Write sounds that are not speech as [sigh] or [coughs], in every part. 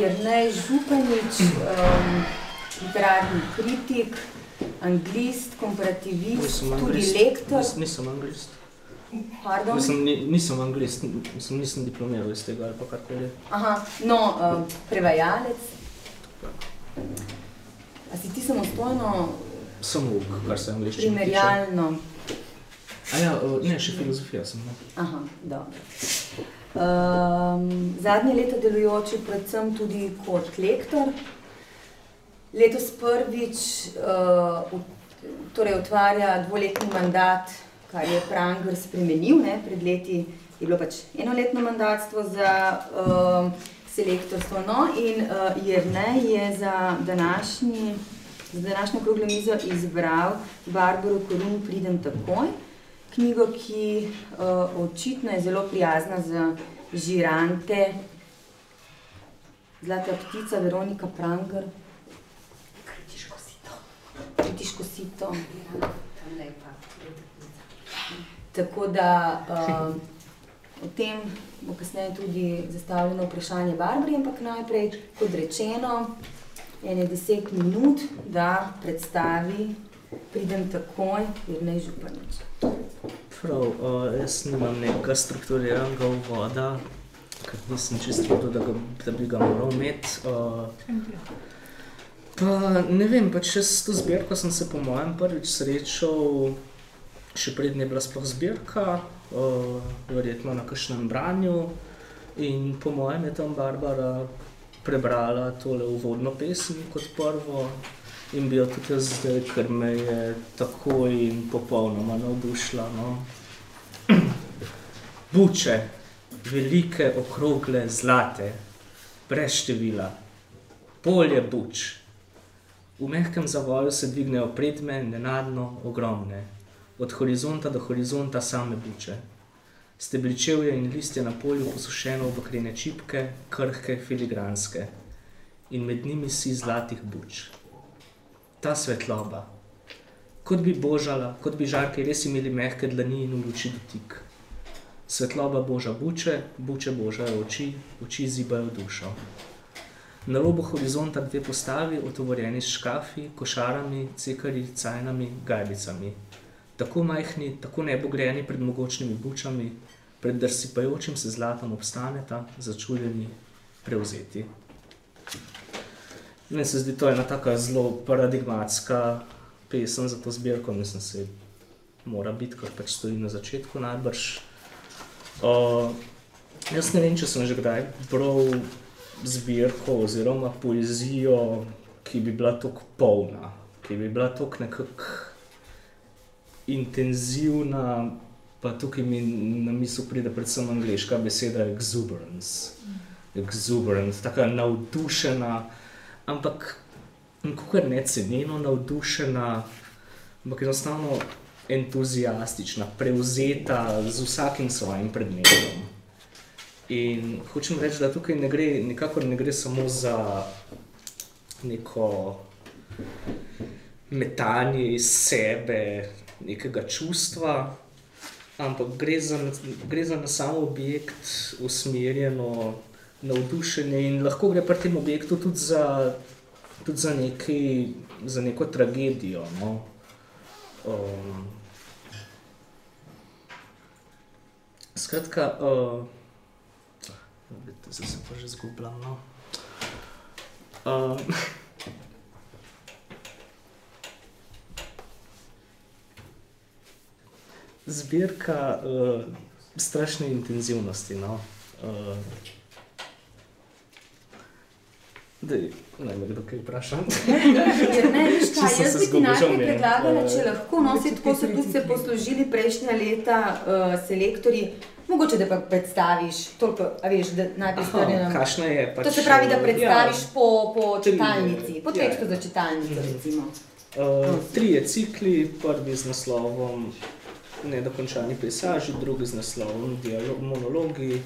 Jrnej Županič, um, literarni kritik, anglist, komparativist, Nisem tudi anglist. lektor. Nis, nisem anglist. Pardon? Mislim, ni, nisem anglist, mislim, nisem diplomiral iz tega ali pa karkoli. Aha, no, um, prevajalec. A si ti samostojno, Samo kar se angliščine tiče. primerjalno? A ja, ne, še filozofija sem. No. Aha, dobro. Um, zadnje leto delujoči predvsem tudi kot lektor. Letos prvič uh, torej otvarja dvoletni mandat, kar je Pranger spremenil. Ne? Pred leti je bilo pač enoletno mandatstvo za uh, selektorstvo. No, in uh, Jrnej je za današnji, za današnjo okroglo mizo izbral Barbaro Korun Pridem takoj knjigo, ki uh, očitno je zelo prijazna za žirante. Zlata ptica Veronika Pranger. Kritiško sito. Kritiško sito. Tako da uh, o tem bo kasneje tudi zastavljeno vprašanje Barbari, ampak najprej, kot rečeno, ene deset minut, da predstavi, pridem takoj, Jrnej Županič. Prav, uh, jaz nimam nekega strukturiranega uvoda, ker nisem čisto vedel, da, ga, da bi ga moral imeti. Uh, pa ne vem, pač jaz to zbirko sem se po mojem prvič srečal, še prednje je bila sploh zbirka, uh, verjetno na kakšnem branju. In po mojem je tam Barbara prebrala tole uvodno pesem kot prvo. In bi jo tudi jaz zdaj, ker me je takoj in popolnoma navdušila. No. [clears throat] Buče, velike, okrogle, zlate, brez števila, polje buč. V mehkem zavoju se dvignejo predme, nenadno ogromne, od horizonta do horizonta same buče. Stebličevje in listje na polju posušeno v bakrene čipke, krhke, filigranske, in med njimi si zlatih buč ta svetloba. Kot bi božala, kot bi žarki res imeli mehke dlani in v luči dotik. Svetloba boža buče, buče božajo oči, oči zibajo dušo. Na robu horizonta dve postavi, otvorjeni s škafi, košarami, cekarji, cajnami, gajbicami. Tako majhni, tako nebogreni pred mogočnimi bučami, pred drsipajočim se zlatom obstaneta, začudeni, prevzeti. Meni se zdi, to je ena tako zelo paradigmatska pesem za to zbirko, mislim, se mora biti, ker pač stoji na začetku najbrž. Uh, jaz ne vem, če sem že kdaj bral zbirko oziroma poezijo, ki bi bila tako polna, ki bi bila tako nekako intenzivna, pa tukaj mi na misel pride predvsem angliška beseda exuberance. Exuberant, tako navdušena, ampak kako je necenjeno navdušena, ampak enostavno entuzijastična, prevzeta z vsakim svojim predmetom. In hočem reči, da tukaj ne gre, nikakor ne gre samo za neko metanje iz sebe, nekega čustva, ampak gre za, gre za na samo objekt usmerjeno navdušenje in lahko gre pri tem objektu tudi za, tudi za, nekaj, za neko tragedijo. No? Um, skratka, uh, zdaj se pa že zgubljam. No? Um, [laughs] zbirka uh, strašne intenzivnosti. No? Uh, Dej, naj me kdo kaj vpraša. Ja, [laughs] ne, veš kaj, jaz bi ti najprej predlagala, če Eh, lahko, no, se tako so tudi se poslužili prejšnja leta uh, selektorji, mogoče da pa predstaviš toliko, a veš, da najprej strnemo. Kakšna je pač, To se pravi, da eh, predstaviš po, po Tri, čitalnici, po ja. tekstu za čitalnico, recimo. Uh, trije cikli, prvi z naslovom Nedokončani pejsaži, drugi z naslovom Dialog, Monologi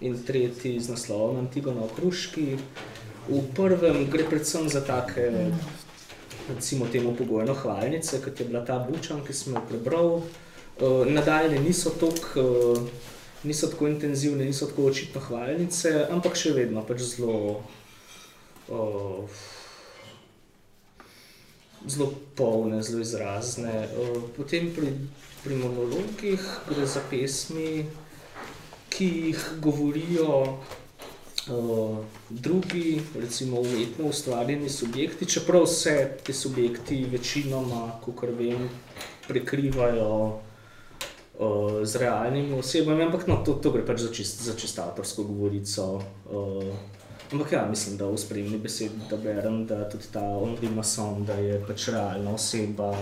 in tretji z naslovom Antigona o Kruški. V prvem gre predvsem za take, recimo temu pogojno hvalnice, kot je bila ta Bučan, ki sem jo prebral. Uh, nadaljne niso tako uh, niso tako intenzivne, niso tako očitno hvalnice, ampak še vedno pač zelo uh, zelo polne, zelo izrazne. Potem pri, pri monologih gre za pesmi, ki jih govorijo uh, drugi, recimo umetno ustvarjeni subjekti, čeprav se ti subjekti večinoma, kot vem, prekrivajo. Z realnimi osebami, ampak no, to, to gre pač za, čist, za čisto avtorsko govorico. Uh, Ampak ja, mislim, da v spremni besedi da berem, da tudi ta Henri Masson, da je pač realna oseba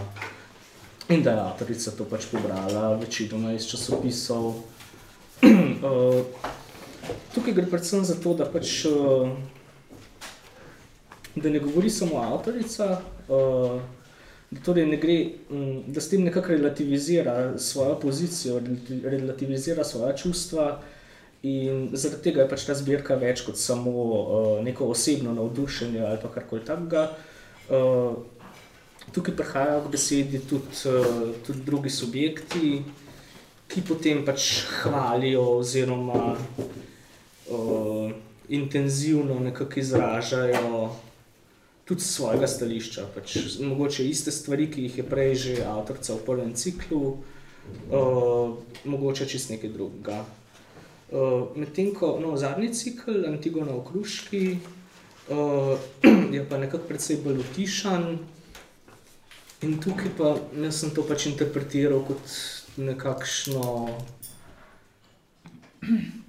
in da je avtorica to pač pobrala večinoma iz časopisov. uh, [clears throat] tukaj gre predvsem za to, da pač uh, da ne govori samo avtorica, uh, da torej ne gre, um, da s tem nekako relativizira svojo pozicijo, relativizira svoja čustva, In zaradi tega je pač ta zbirka več kot samo uh, neko osebno navdušenje ali pa karkoli takega. Tukaj prihajajo k besedi tudi, tudi drugi subjekti, ki potem pač hvalijo oziroma uh, intenzivno nekako izražajo tudi svojega stališča. Pač, mogoče iste stvari, ki jih je prej že avtorica v prvem ciklu, uh, mogoče čist nekaj drugega. Uh, Medtem ko no, zadnji cikl, Antigona v Kruški, uh, je pa nekako precej bolj utišan. In tukaj pa sem to pač interpretiral kot nekakšno,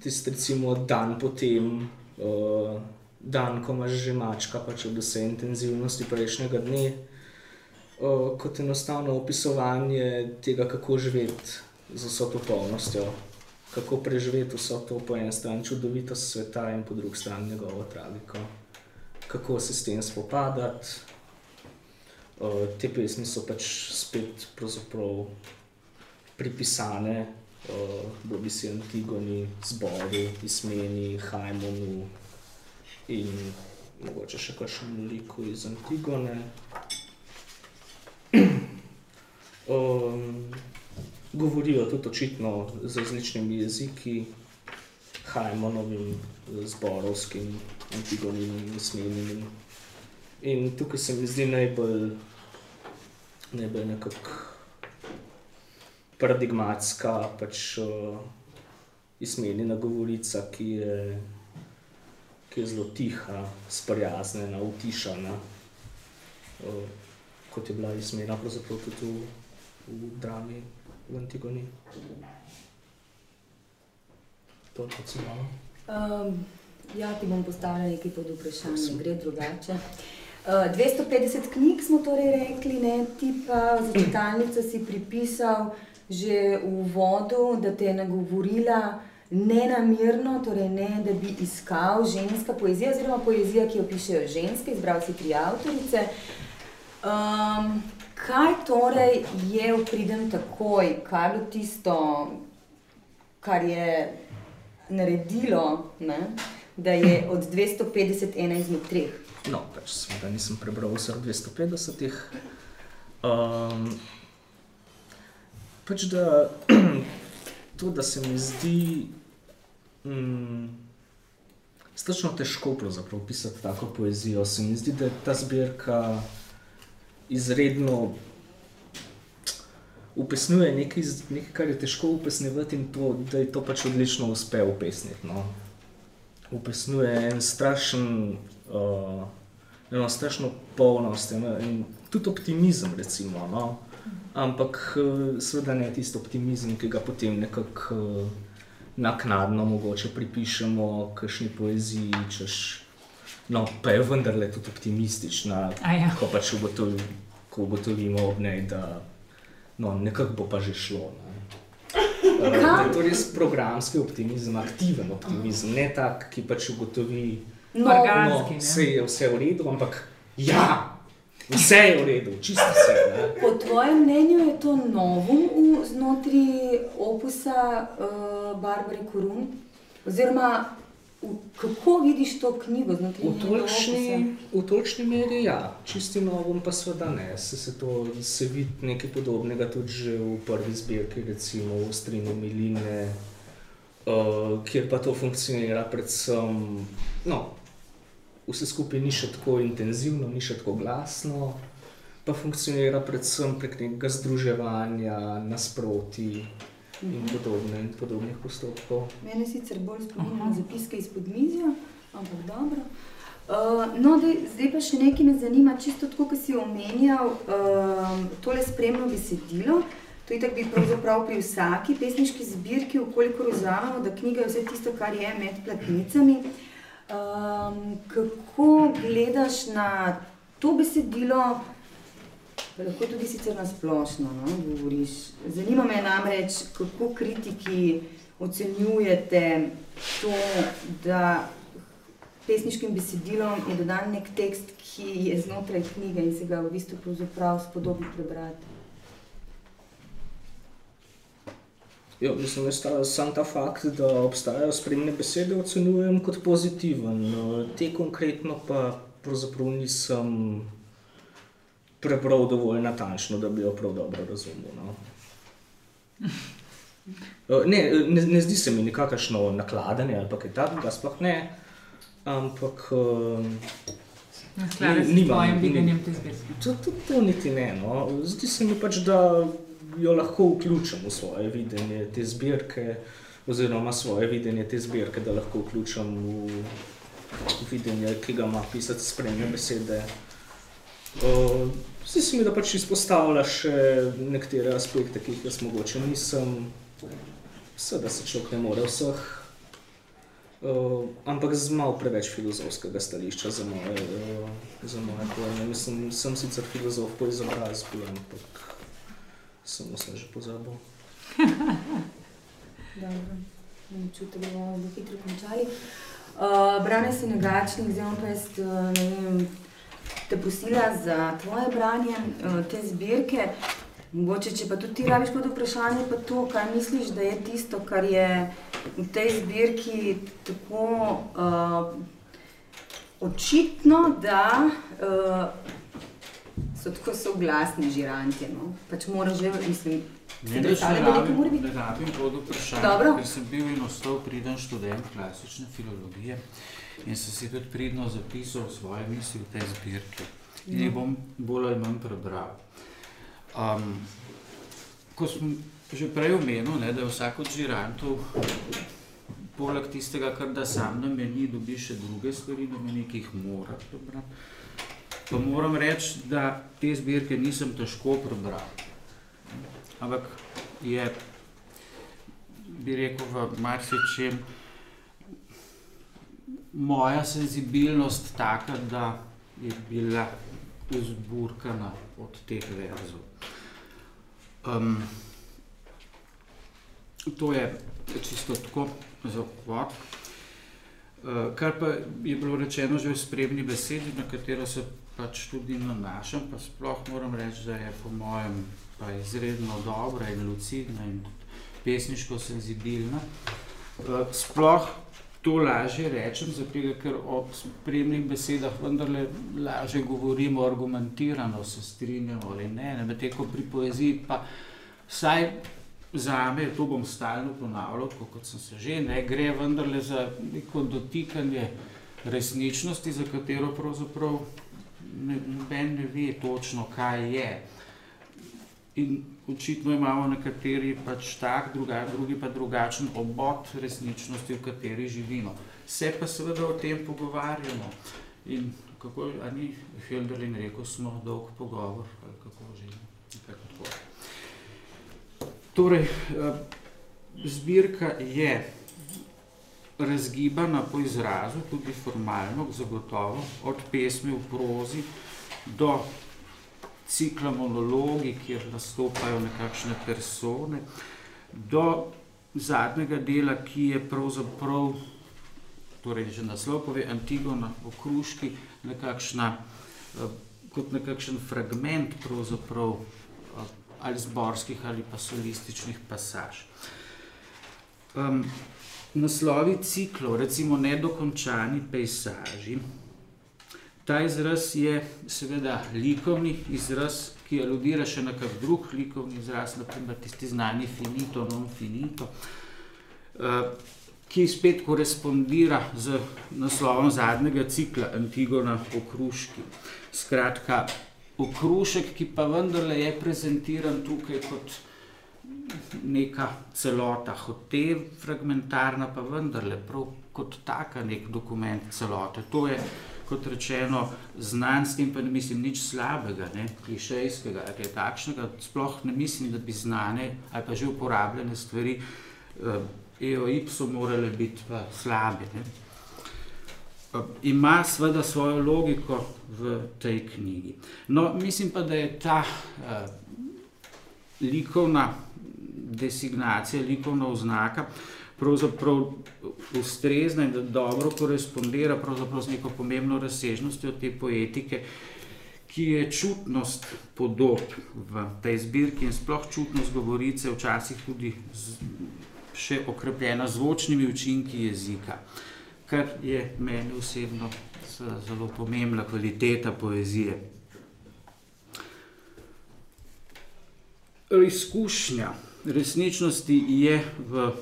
tisti recimo dan potem, uh, dan, ko imaš že mačka, pač od vse intenzivnosti prejšnjega dne, uh, kot enostavno opisovanje tega, kako živeti z vso to polnostjo kako preživeti vso to po eni strani čudovitost sveta in po drugi strani njegovo tragiko. Kako se s tem spopadati. Uh, te pesmi so pač spet pripisane, uh, bi se Antigoni, zbori, izmeni, Hajmonu in mogoče še kakšen veliko iz Antigone. [clears throat] um, govorijo tudi očitno z različnimi jeziki, Hajmonovim, zborovskim, antigonim, usmenjenim. In tukaj se mi zdi najbolj, najbolj nekako paradigmatska, pač uh, izmenjena govorica, ki je, ki je zelo tiha, sprijaznjena, utišana, uh, kot je bila izmena pravzaprav tudi v, v drami v Antigoni? To je kot samo. Um, ja, ti bom postavila nekaj pod vprašanje, gre drugače. Uh, 250 knjig smo torej rekli, ne? ti pa za čitalnico si pripisal že v vodu, da te je nagovorila nenamirno, torej ne, da bi iskal ženska poezija, oziroma poezija, ki jo pišejo ženske, izbral si tri avtorice. Um, Kaj torej je v pridem takoj, kaj je tisto, kar je naredilo, ne, da je od 250 ena izmed treh? No, pač seveda nisem prebral vseh 250. Um, pač da [clears throat] to, da se mi zdi um, strašno težko pisati tako poezijo, se mi zdi, da je ta zbirka izredno upisnjuje nekaj, nekaj, kar je težko upisnjevati, in to, da je to pač odlično uspe upisniti. No. Upisnjuje en strašen, uh, eno strašno polnost eno, in tudi optimizem, recimo. No. Ampak uh, seveda ne tisti optimizem, ki ga potem nekako uh, naknadno mogoče pripišemo kakšni poeziji, češ. No, pa je vendarle tudi optimistična, ja. ko pač ugotovi, ko ugotovimo ob njej, da no, nekako bo pa že šlo. Ne. Uh, to je res programski optimizem, aktiven optimizem, ne tak, ki pač ugotovi, da no, no, je vse v redu, ampak ja. Vse je v redu, čisto vse. Ne? Po tvojem mnenju je to novum znotraj opusa uh, Barbare Korun? Oziroma, Kako vidiš to knjigo? V točni meri ja, čisti novom pa seveda ne. Se, se, to, se vidi nekaj podobnega tudi že v prvi zbirki, recimo v Strinu Miline, uh, kjer pa to funkcionira predvsem, no, vse skupaj ni še tako intenzivno, ni še tako glasno, pa funkcionira predvsem prek nekega združevanja, nasproti in, podobne, in podobnih postopkov. Mene sicer bolj spominja na zapiske iz podmizja, ampak dobro. Uh, no, dej, zdaj pa še nekaj me zanima, čisto tako, kot si omenjal, uh, tole spremno besedilo. To je tako, bi pravzaprav pri vsaki pesniški zbirki, ukolikor vzamemo, da knjiga je vse tisto, kar je med platnicami. Um, kako gledaš na to besedilo, lahko tudi sicer na splošno no, govoriš? Zanima me namreč, kako kritiki ocenjujete to, da pesniškim besedilom je dodan nek tekst, ki je znotraj knjige in se ga v bistvu pravzaprav spodobi prebrati. Jo, ja, mislim, da sam ta fakt, da obstajajo spremne besede, ocenjujem kot pozitiven. Te konkretno pa pravzaprav nisem prebral dovolj natančno, da bi jo prav dobro razumel. No. Ne, ne, ne zdi se mi nekakšno nakladanje ali kaj takega, sploh ne. Ampak. Skladaj s tvojim videnjem te zvezde. To, to, to niti ne. No. Zdi se mi pač, da jo lahko vključim v svoje videnje te zbirke, oziroma svoje videnje te zbirke, da lahko vključim v videnje, ki ga ima pisati spremne besede. Zdi se mi, da pač izpostavlja še nekatere aspekte, ki jih jaz mogoče nisem. Seveda se človek ne more vseh, uh, ampak z malo preveč filozofskega stališča za moje, uh, za moje pojme. Mislim, sem sicer filozof po izobrazbi, ampak samo sem že pozabil. [laughs] Dobro, čutim, da bomo zelo hitro končali. Uh, branje se negačnih, zdaj pa jaz vem, te posila za tvoje branje uh, te zbirke. Mogoče, če pa tudi ti rabiš pod vprašanje, pa to, kaj misliš, da je tisto, kar je v tej zbirki tako uh, očitno, da uh, so tako soglasni žirantje. No? Pač moraš že, mislim, Ne, ne, ne, rabim, ne rabim pod vprašanje, ker sem bil in ostal priden študent klasične filologije in sem si tudi pridno zapisal svoje misli v tej zbirki. In jih bom bolj ali manj prebral. Um, ko sem že prej omenil, ne, da je vsak od žirantov, poleg tistega, kar da sam nameni, dobi še druge stvari, nameni, ki jih mora prebrati. Pa moram reči, da te zbirke nisem težko prebral. Ampak je, bi rekel, v marsičem moja senzibilnost taka, da je bila uzburkana od teh verzov. Um, to je čisto tako za uvod. Uh, kar pa je bilo rečeno že v spremni besedi, na katero se pač tudi nanašam, pa sploh moram reči, da je po mojem pa izredno dobra in lucidna in pesniško senzibilna. Eh, sploh to lažje rečem, zato ker o spremnih besedah vendarle lažje govorimo argumentirano, se strinjamo ali ne, ne medtem ko pri poeziji pa vsaj zame, to bom stalno ponavljal, kot sem se že, ne gre vendarle za neko dotikanje resničnosti, za katero pravzaprav noben ne ve točno, kaj je. In očitno imamo nekateri pač tak, druga, drugi pa drugačen obot resničnosti, v kateri živimo. Se pa seveda o tem pogovarjamo. In kako je, ni Helderlin rekel, smo dolg pogovor, ali kako že, nekako tako. Torej, eh, zbirka je razgibana po izrazu, tudi formalno, zagotovo, od pesmi v prozi do cikla monologi, kjer nastopajo nekakšne persone, do zadnjega dela, ki je pravzaprav, torej že naslov pove, Antigona v kruški, nekakšna, eh, kot nekakšen fragment pravzaprav eh, ali zborskih ali pa solističnih pasaž. Um, naslovi ciklov, recimo nedokončani pejsaži. Ta izraz je seveda likovni izraz, ki aludira še na kak drug likovni izraz, naprimer tisti znani finito, non finito. Uh, ki spet korespondira z naslovom zadnjega cikla Antigona Okruški. Skratka, okrušek, ki pa vendarle je prezentiran tukaj kot neka celota, hote fragmentarna, pa vendarle kot taka nek dokument celote. To je, kot rečeno, znan s tem, pa ne mislim nič slabega, ne, klišejskega, ali je takšnega, sploh ne mislim, da bi znane ali pa že uporabljene stvari eh, EOIPSO morale biti pa slabe. Ne. Eh, ima seveda svojo logiko v tej knjigi. No, mislim pa, da je ta uh, likovna designacija, likovna oznaka, pravzaprav ustrezna in da dobro korespondira z neko pomembno razsežnostjo te poetike, ki je čutnost podob v tej zbirki in sploh čutnost govorice, včasih tudi z, še okrepljena zvočnimi učinki jezika, kar je meni osebno zelo pomembna kvaliteta poezije. Izkušnja resničnosti je v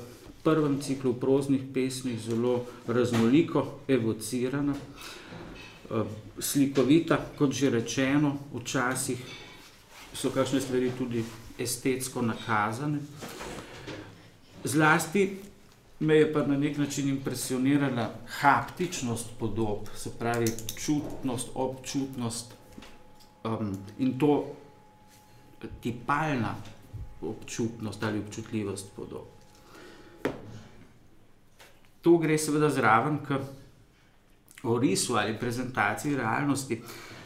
prvem ciklu proznih pesmi zelo raznoliko evocirana, eh, slikovita, kot že rečeno, včasih so kakšne stvari tudi estetsko nakazane. Zlasti me je pa na nek način impresionirala haptičnost podob, se pravi čutnost, občutnost um, in to tipalna občutnost ali občutljivost podob. To gre seveda zraven k orisu ali prezentaciji realnosti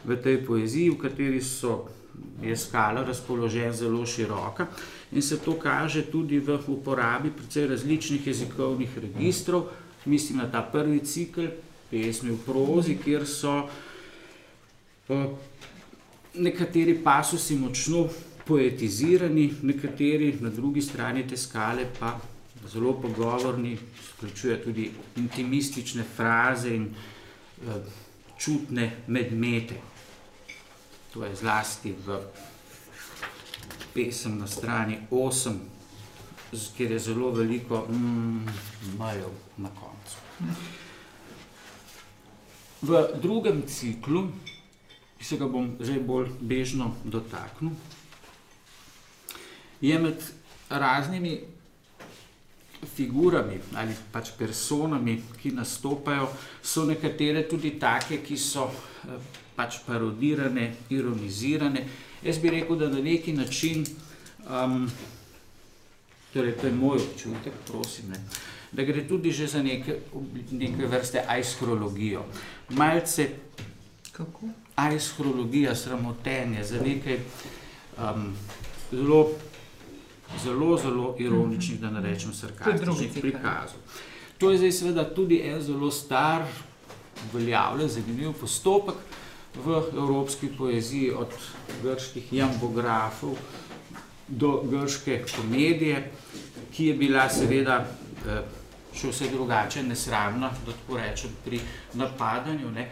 v tej poeziji, v kateri so, je skala razpoložen zelo široka in se to kaže tudi v uporabi precej različnih jezikovnih registrov. Mislim na ta prvi cikl pesmi v prozi, kjer so uh, nekateri pasusi močno poetizirani, nekateri na drugi strani te skale pa zelo pogovorni, vključuje tudi intimistične fraze in uh, čutne medmete. To je zlasti v pesem na strani 8, kjer je zelo veliko mm, majev na koncu. V drugem ciklu, ki se ga bom zdaj bolj bežno dotaknil, je med raznimi figurami ali pač personami, ki nastopajo, so nekatere tudi take, ki so eh, pač parodirane, ironizirane. Jaz bi rekel, da na neki način, um, torej to je moj občutek, prosim, ne, da gre tudi že za neke, neke vrste aiskrologijo. Malce Kako? aiskrologija, sramotenje, za nekaj um, zelo zelo, zelo ironičnih, da ne rečem sarkastičnih prikazov. To je zdaj seveda tudi en zelo star, uveljavljen, zanimiv postopek v evropski poeziji, od grških jambografov do grške komedije, ki je bila seveda eh, še vse drugače nesramna, da tako rečem, pri napadanju. Ne.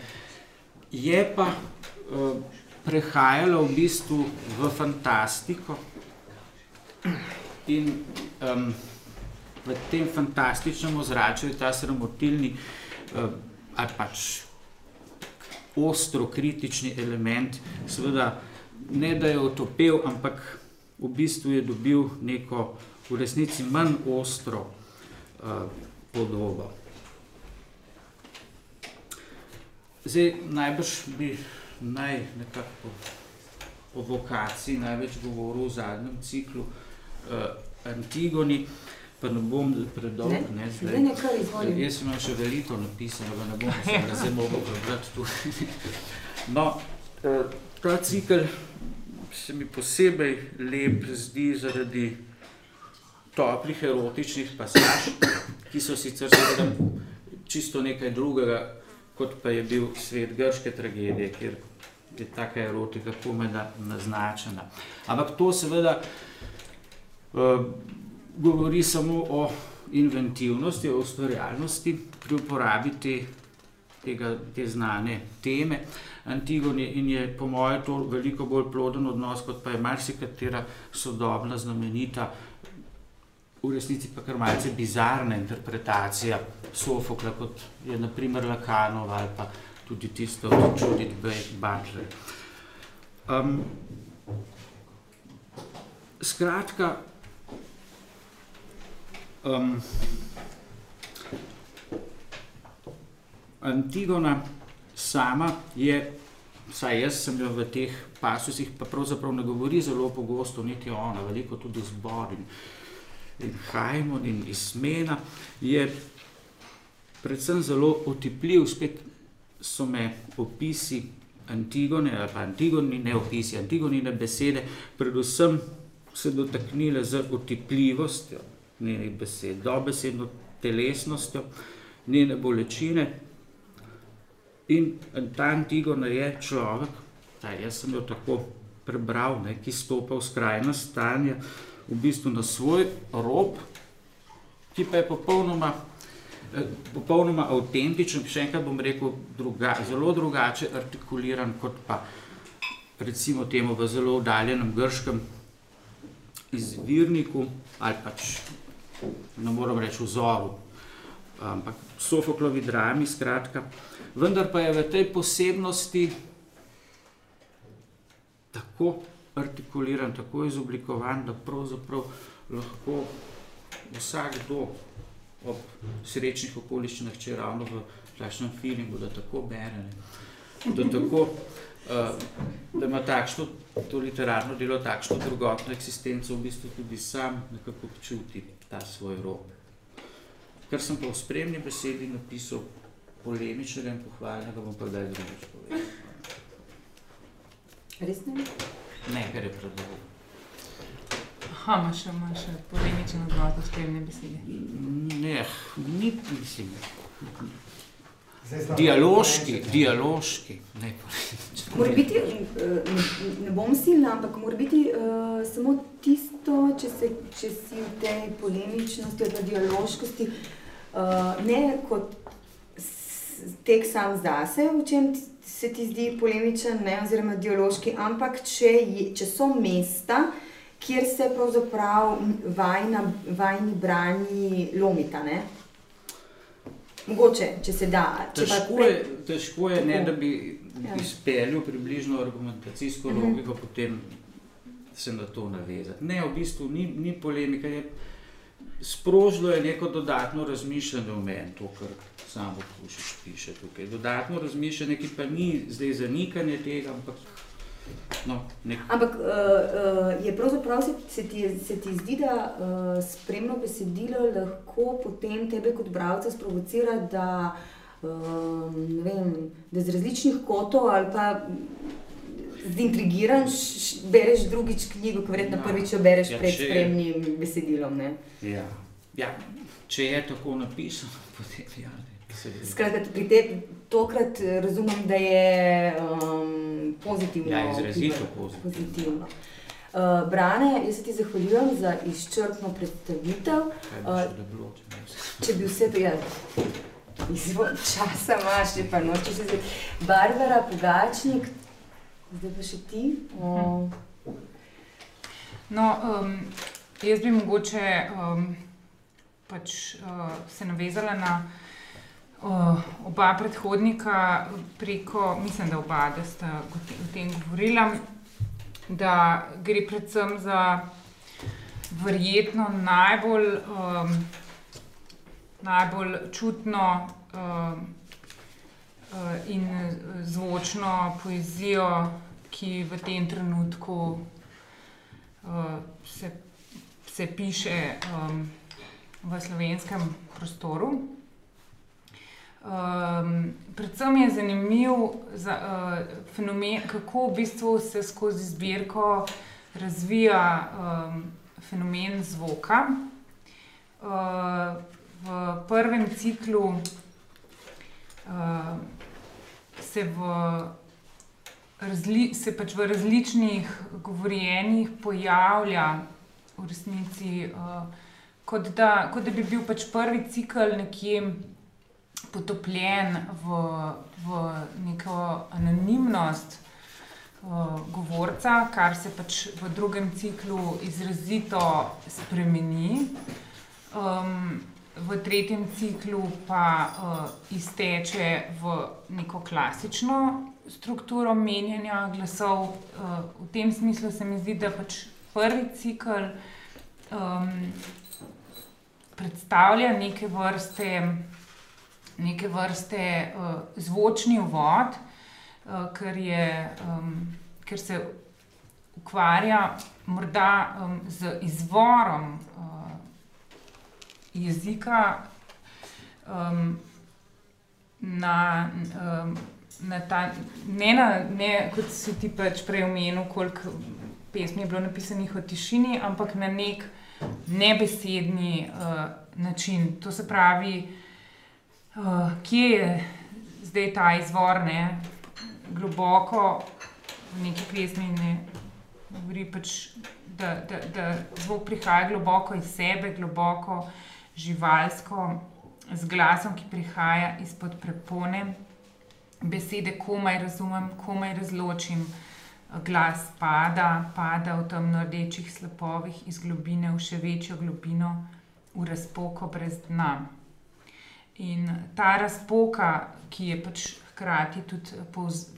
Je pa eh, prehajala v bistvu v fantastiko, In um, v tem fantastičnem ozračju je ta sramotilni uh, ali pač ostro kritični element, seveda ne da je otopel, ampak v bistvu je dobil neko v resnici manj ostro uh, podobo. Zdaj, najbrž bi naj nekako o vokaciji največ govoril v zadnjem ciklu, uh, uh, Antigoni, pa ne bom predolg, ne, ne zdaj. Ne, kar izvolim. Jaz imam še veliko napisano, ga ne bom se zdaj mogel prebrati tu. [laughs] No, uh, ta cikl se mi posebej lep zdi zaradi toplih erotičnih pasaž, ki so sicer seveda čisto nekaj drugega, kot pa je bil svet grške tragedije, kjer je taka erotika komeda naznačena. Ampak to seveda govori samo o inventivnosti, o ustvarjalnosti pri uporabi te, tega, te znane teme. Antigoni in je po mojem to veliko bolj ploden odnos, kot pa je marsikatera sodobna znamenita v resnici pa kar malce bizarna interpretacija Sofokla, kot je naprimer Lakanov ali pa tudi tisto od Judith Butler. Um, skratka, um, Antigona sama je, saj jaz sem jo v teh pasusih, pa pravzaprav ne govori zelo pogosto, niti ona, veliko tudi zbor in, in Hajmon in Ismena, je predvsem zelo otipljiv, spet so me opisi Antigone, ali pa Antigoni, ne opisi, Antigonine besede, predvsem se dotaknile z otipljivostjo njenih besed, dobesedno telesnostjo, njene bolečine. In ta Antigona je človek, taj, jaz sem jo tako prebral, ne, ki stopa v skrajno stanje, v bistvu na svoj rob, ki pa je popolnoma Eh, popolnoma avtentičen, še enkrat bom rekel, druga, zelo drugače artikuliran kot pa recimo temu v zelo oddaljenem grškem izvirniku ali pač ne moram reči vzoru, ampak Sofoklovi drami, skratka. Vendar pa je v tej posebnosti tako artikuliran, tako izoblikovan, da pravzaprav lahko vsakdo ob srečnih okoliščinah, če ravno v takšnem filmu, da tako bere. Da, tako, uh, da ima takšno, to literarno delo, takšno drugotno eksistenco, v bistvu tudi sam nekako občuti ta svoj rob. Kar sem pa v spremni besedi napisal, polemičnega in pohvalnega, bom pa daj drugič povedal. Res ne? Ne, ker je predolgo. Aha, imaš še, ima še polemičen odnos do spremne besede. Ne, ni, mislim. Dialoški, dialoški, ne Mora biti, eh, ne, bom silna, ampak mora biti uh, samo tisto, če, se, če si v tej polemičnosti ali dialoškosti, uh, ne kot tek sam zase, v čem se ti zdi polemičen, ne, oziroma dialoški, ampak če, je, če so mesta, uh, kjer se pravzaprav vajna, vajni brani lomita. Ne? Mogoče, če se da. Če težko, pre... je, težko je, ne, da bi ja. izpeljal približno argumentacijsko mhm. logiko, uh -huh. potem se na to navezati. Ne, v bistvu ni, ni polemika. Je, sprožilo je neko dodatno razmišljanje o meni, to, kar samo poslušaš, piše tukaj. Dodatno razmišljanje, ki pa ni zdaj zanikanje tega, ampak No, Ampak uh, uh, je pravzaprav se, se, ti, se ti zdi, da uh, spremno besedilo lahko potem tebe kot bralca sprovocira, da, uh, vem, da z različnih kotov ali pa zintrigiran, bereš drugič knjigo, ko verjetno ja. prvič jo bereš ja, pred spremnim besedilom. Ja. Ja. Če je tako napisano, [laughs] potem ja. Skratka, pri tebi tokrat razumem, da je um, pozitivno. Ja, izrazito pozitivno. pozitivno. Uh, Brane, jaz se ti zahvaljujem za izčrpno predstavitev. Uh, če bi vse prijeli, izvod časa imaš, če pa noče se zdaj. Barbara, Pogačnik, zdaj pa še ti. Uh. No, um, jaz bi mogoče um, pač, uh, se navezala na oba predhodnika preko, mislim, da oba, da sta o tem govorila, da gre predvsem za verjetno najbolj, um, najbolj čutno um, in zvočno poezijo, ki v tem trenutku uh, se, se piše um, v slovenskem prostoru. Um, predvsem je zanimiv za, uh, fenomen, kako v bistvu se skozi zbirko razvija um, fenomen zvoka. Uh, v prvem ciklu uh, se, v razli, se pač v različnih govorjenjih pojavlja v resnici, uh, kot, da, kot da bi bil pač prvi cikl nekje potopljen v, v neko anonimnost uh, govorca, kar se pač v drugem ciklu izrazito spremeni. Um, v tretjem ciklu pa uh, izteče v neko klasično strukturo menjanja glasov. Uh, v tem smislu se mi zdi, da pač prvi cikl um, predstavlja neke vrste, neke vrste uh, zvočni uvod, uh, ker, je, um, ker se ukvarja morda um, z izvorom. Uh, jezika, um, na, um, na ta, ne, na, ne kot si ti pač prej omenil, koliko pesmi je bilo napisanih o tišini, ampak na nek nebesedni uh, način. To se pravi, uh, kje je zdaj ta izvor, ne, globoko v neki pesmi. Ne, Pač, da, da, da zvok prihaja globoko iz sebe, globoko uh, živalsko, z glasom, ki prihaja izpod prepone. Besede komaj razumem, komaj razločim. Glas pada, pada v temno rdečih slapovih iz globine v še večjo globino, v razpoko brez dna. In ta razpoka, ki je pač hkrati tudi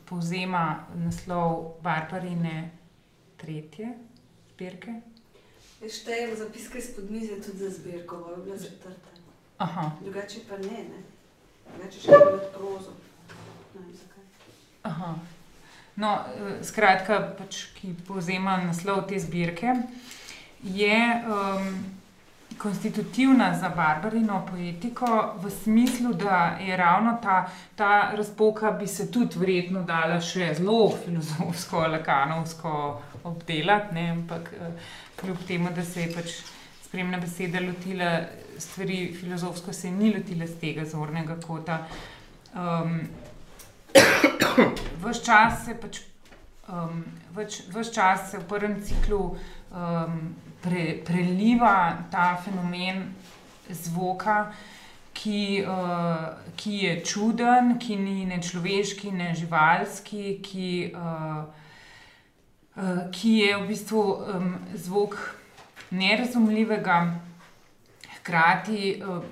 povzema naslov Barbarine tretje zbirke, Štejem zapiske izpod mize tudi za zbirko, bo bila četrta. Aha. Drugače pa ne, ne. Drugače še bolj prozo. Ne vem zakaj. Aha. No, eh, skratka, pač, ki povzema naslov te zbirke, je um, konstitutivna za barbarino poetiko v smislu, da je ravno ta, ta razpoka bi se tudi verjetno dala še zelo filozofsko, lakanovsko obdelati, ne, ampak uh, kljub temu, da se je pač spremna beseda lotila stvari filozofsko, se ni lotila z tega zornega kota. Um, [coughs] Ves čas se pač. Um, Ves čas se v prvem ciklu um, pre, preliva ta fenomen zvoka, ki, uh, ki je čuden, ki ni ne človeški, ne živalski, ki, uh, Eh, ki je v bistvu um, zvok nerazumljivega, hkrati, uh,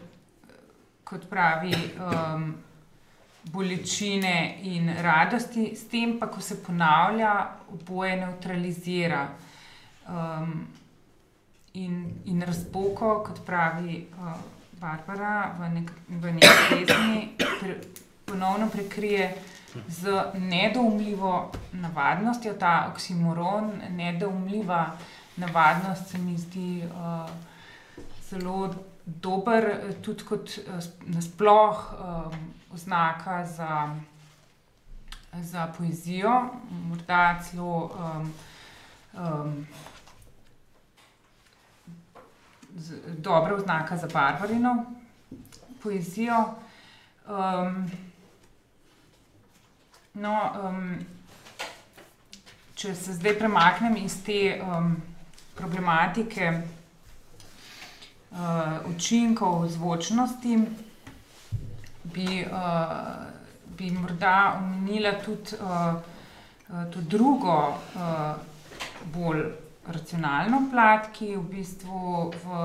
kot pravi, um, bolečine in radosti, s tem pa, ko se ponavlja, oboje neutralizira. Um, in, in razpoko, kot pravi uh, Barbara v, nek, v neki pesmi, pre, ponovno prekrije z nedoumljivo navadnostjo, ta oksimoron, nedoumljiva navadnost se mi zdi uh, zelo dober, tudi kot uh, nasploh um, oznaka za, za poezijo, morda celo um, um, dobra oznaka za barbarino poezijo. Um, No, um, če se zdaj premaknem iz te um, problematike uh, učinkov zvočnosti, bi, uh, bi morda omenila tudi uh, to drugo, uh, bolj racionalno plat, ki v bistvu v,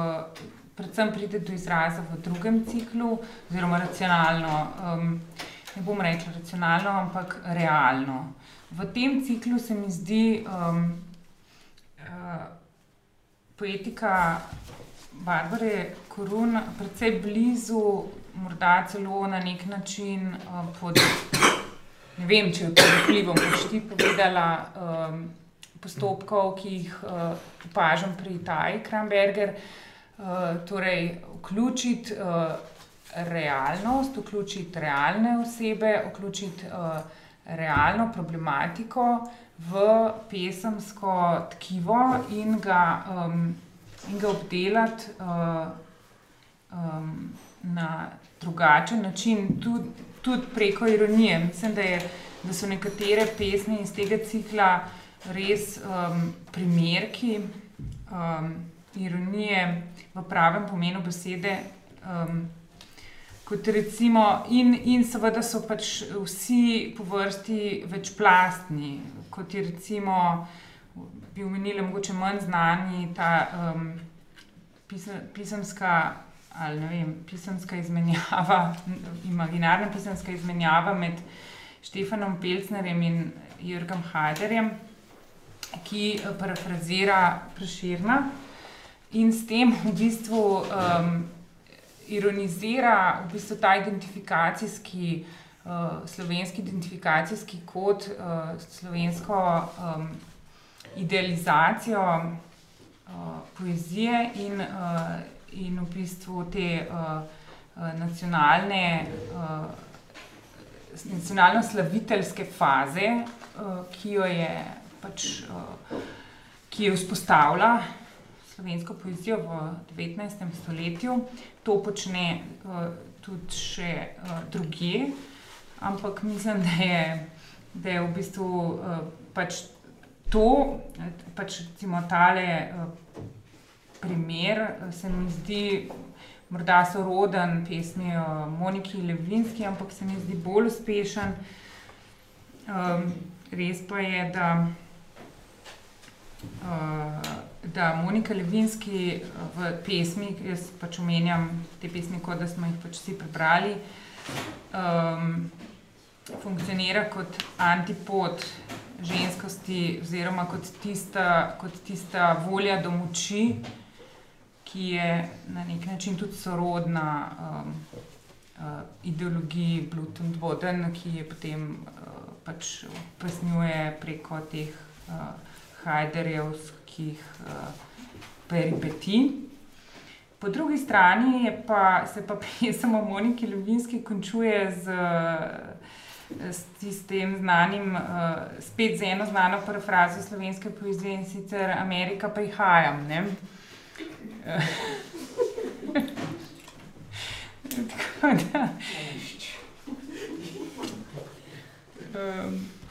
predvsem pride do izraza v drugem ciklu, oziroma racionalno. Um, ne bom rekla racionalno, ampak realno. V tem ciklu se mi zdi um, uh, poetika Barbare Korun precej blizu, morda celo na nek način uh, pod. Ne vem, če je to vplivom, pač ti povedala um, postopkov, ki jih uh, opažam pri Taji Kramberger. Uh, torej, vključiti uh, realnost, vključiti realne osebe, vključiti uh, realno problematiko v pesemsko tkivo in ga, um, in ga obdelati uh, um, na drugačen način, tudi, tudi preko ironije. Mislim, da, je, da so nekatere pesmi iz tega cikla res um, primerki um, ironije v pravem pomenu besede. Um, kot recimo, in, in seveda so pač vsi po vrsti večplastni, kot je recimo, bi omenili, mogoče manj znani ta um, pisem, pisemska. Ali ne vem, pisemska izmenjava, [laughs] imaginarna pisemska izmenjava med Štefanom Pelcnerjem in Jurgom Hajderjem, ki eh, parafrazira Preširna in s tem v bistvu um, ironizira v bistvu ta identifikacijski, uh, slovenski identifikacijski kod, uh, slovensko um, idealizacijo uh, poezije in uh, in v bistvu te uh, nacionalne, uh, nacionalno-slaviteljske faze, uh, ki jo je pač. Uh, Ki je vzpostavila slovensko poezijo v 19. stoletju, to počne uh, tudi še uh, druge, ampak mislim, da je, da je v bistvu uh, pač to, pač recimo tale uh, primer, eh, se mi zdi morda soroden pesmi Moniki Levinski, ampak se mi zdi bolj uspešen. Um, res pa je, da, da Monika Levinski v pesmi, jaz pač omenjam te pesmi, kot da smo jih pač vsi prebrali, um, funkcionira kot antipod ženskosti, oziroma kot tista, kot tista volja do moči ki je na nek način tudi sorodna um, uh, ideologiji Blut and Boden, ki je potem uh, pač pojasnjuje preko teh uh, hajderjevskih uh, peripetij. Po drugi strani pa, se pa [laughs] pesem o Moniki Ljubljanski končuje z, s tistim znanim, uh, spet z eno znano parafrazo slovenske poezije in sicer Amerika prihajam. Ne? [laughs] Tako da. Um,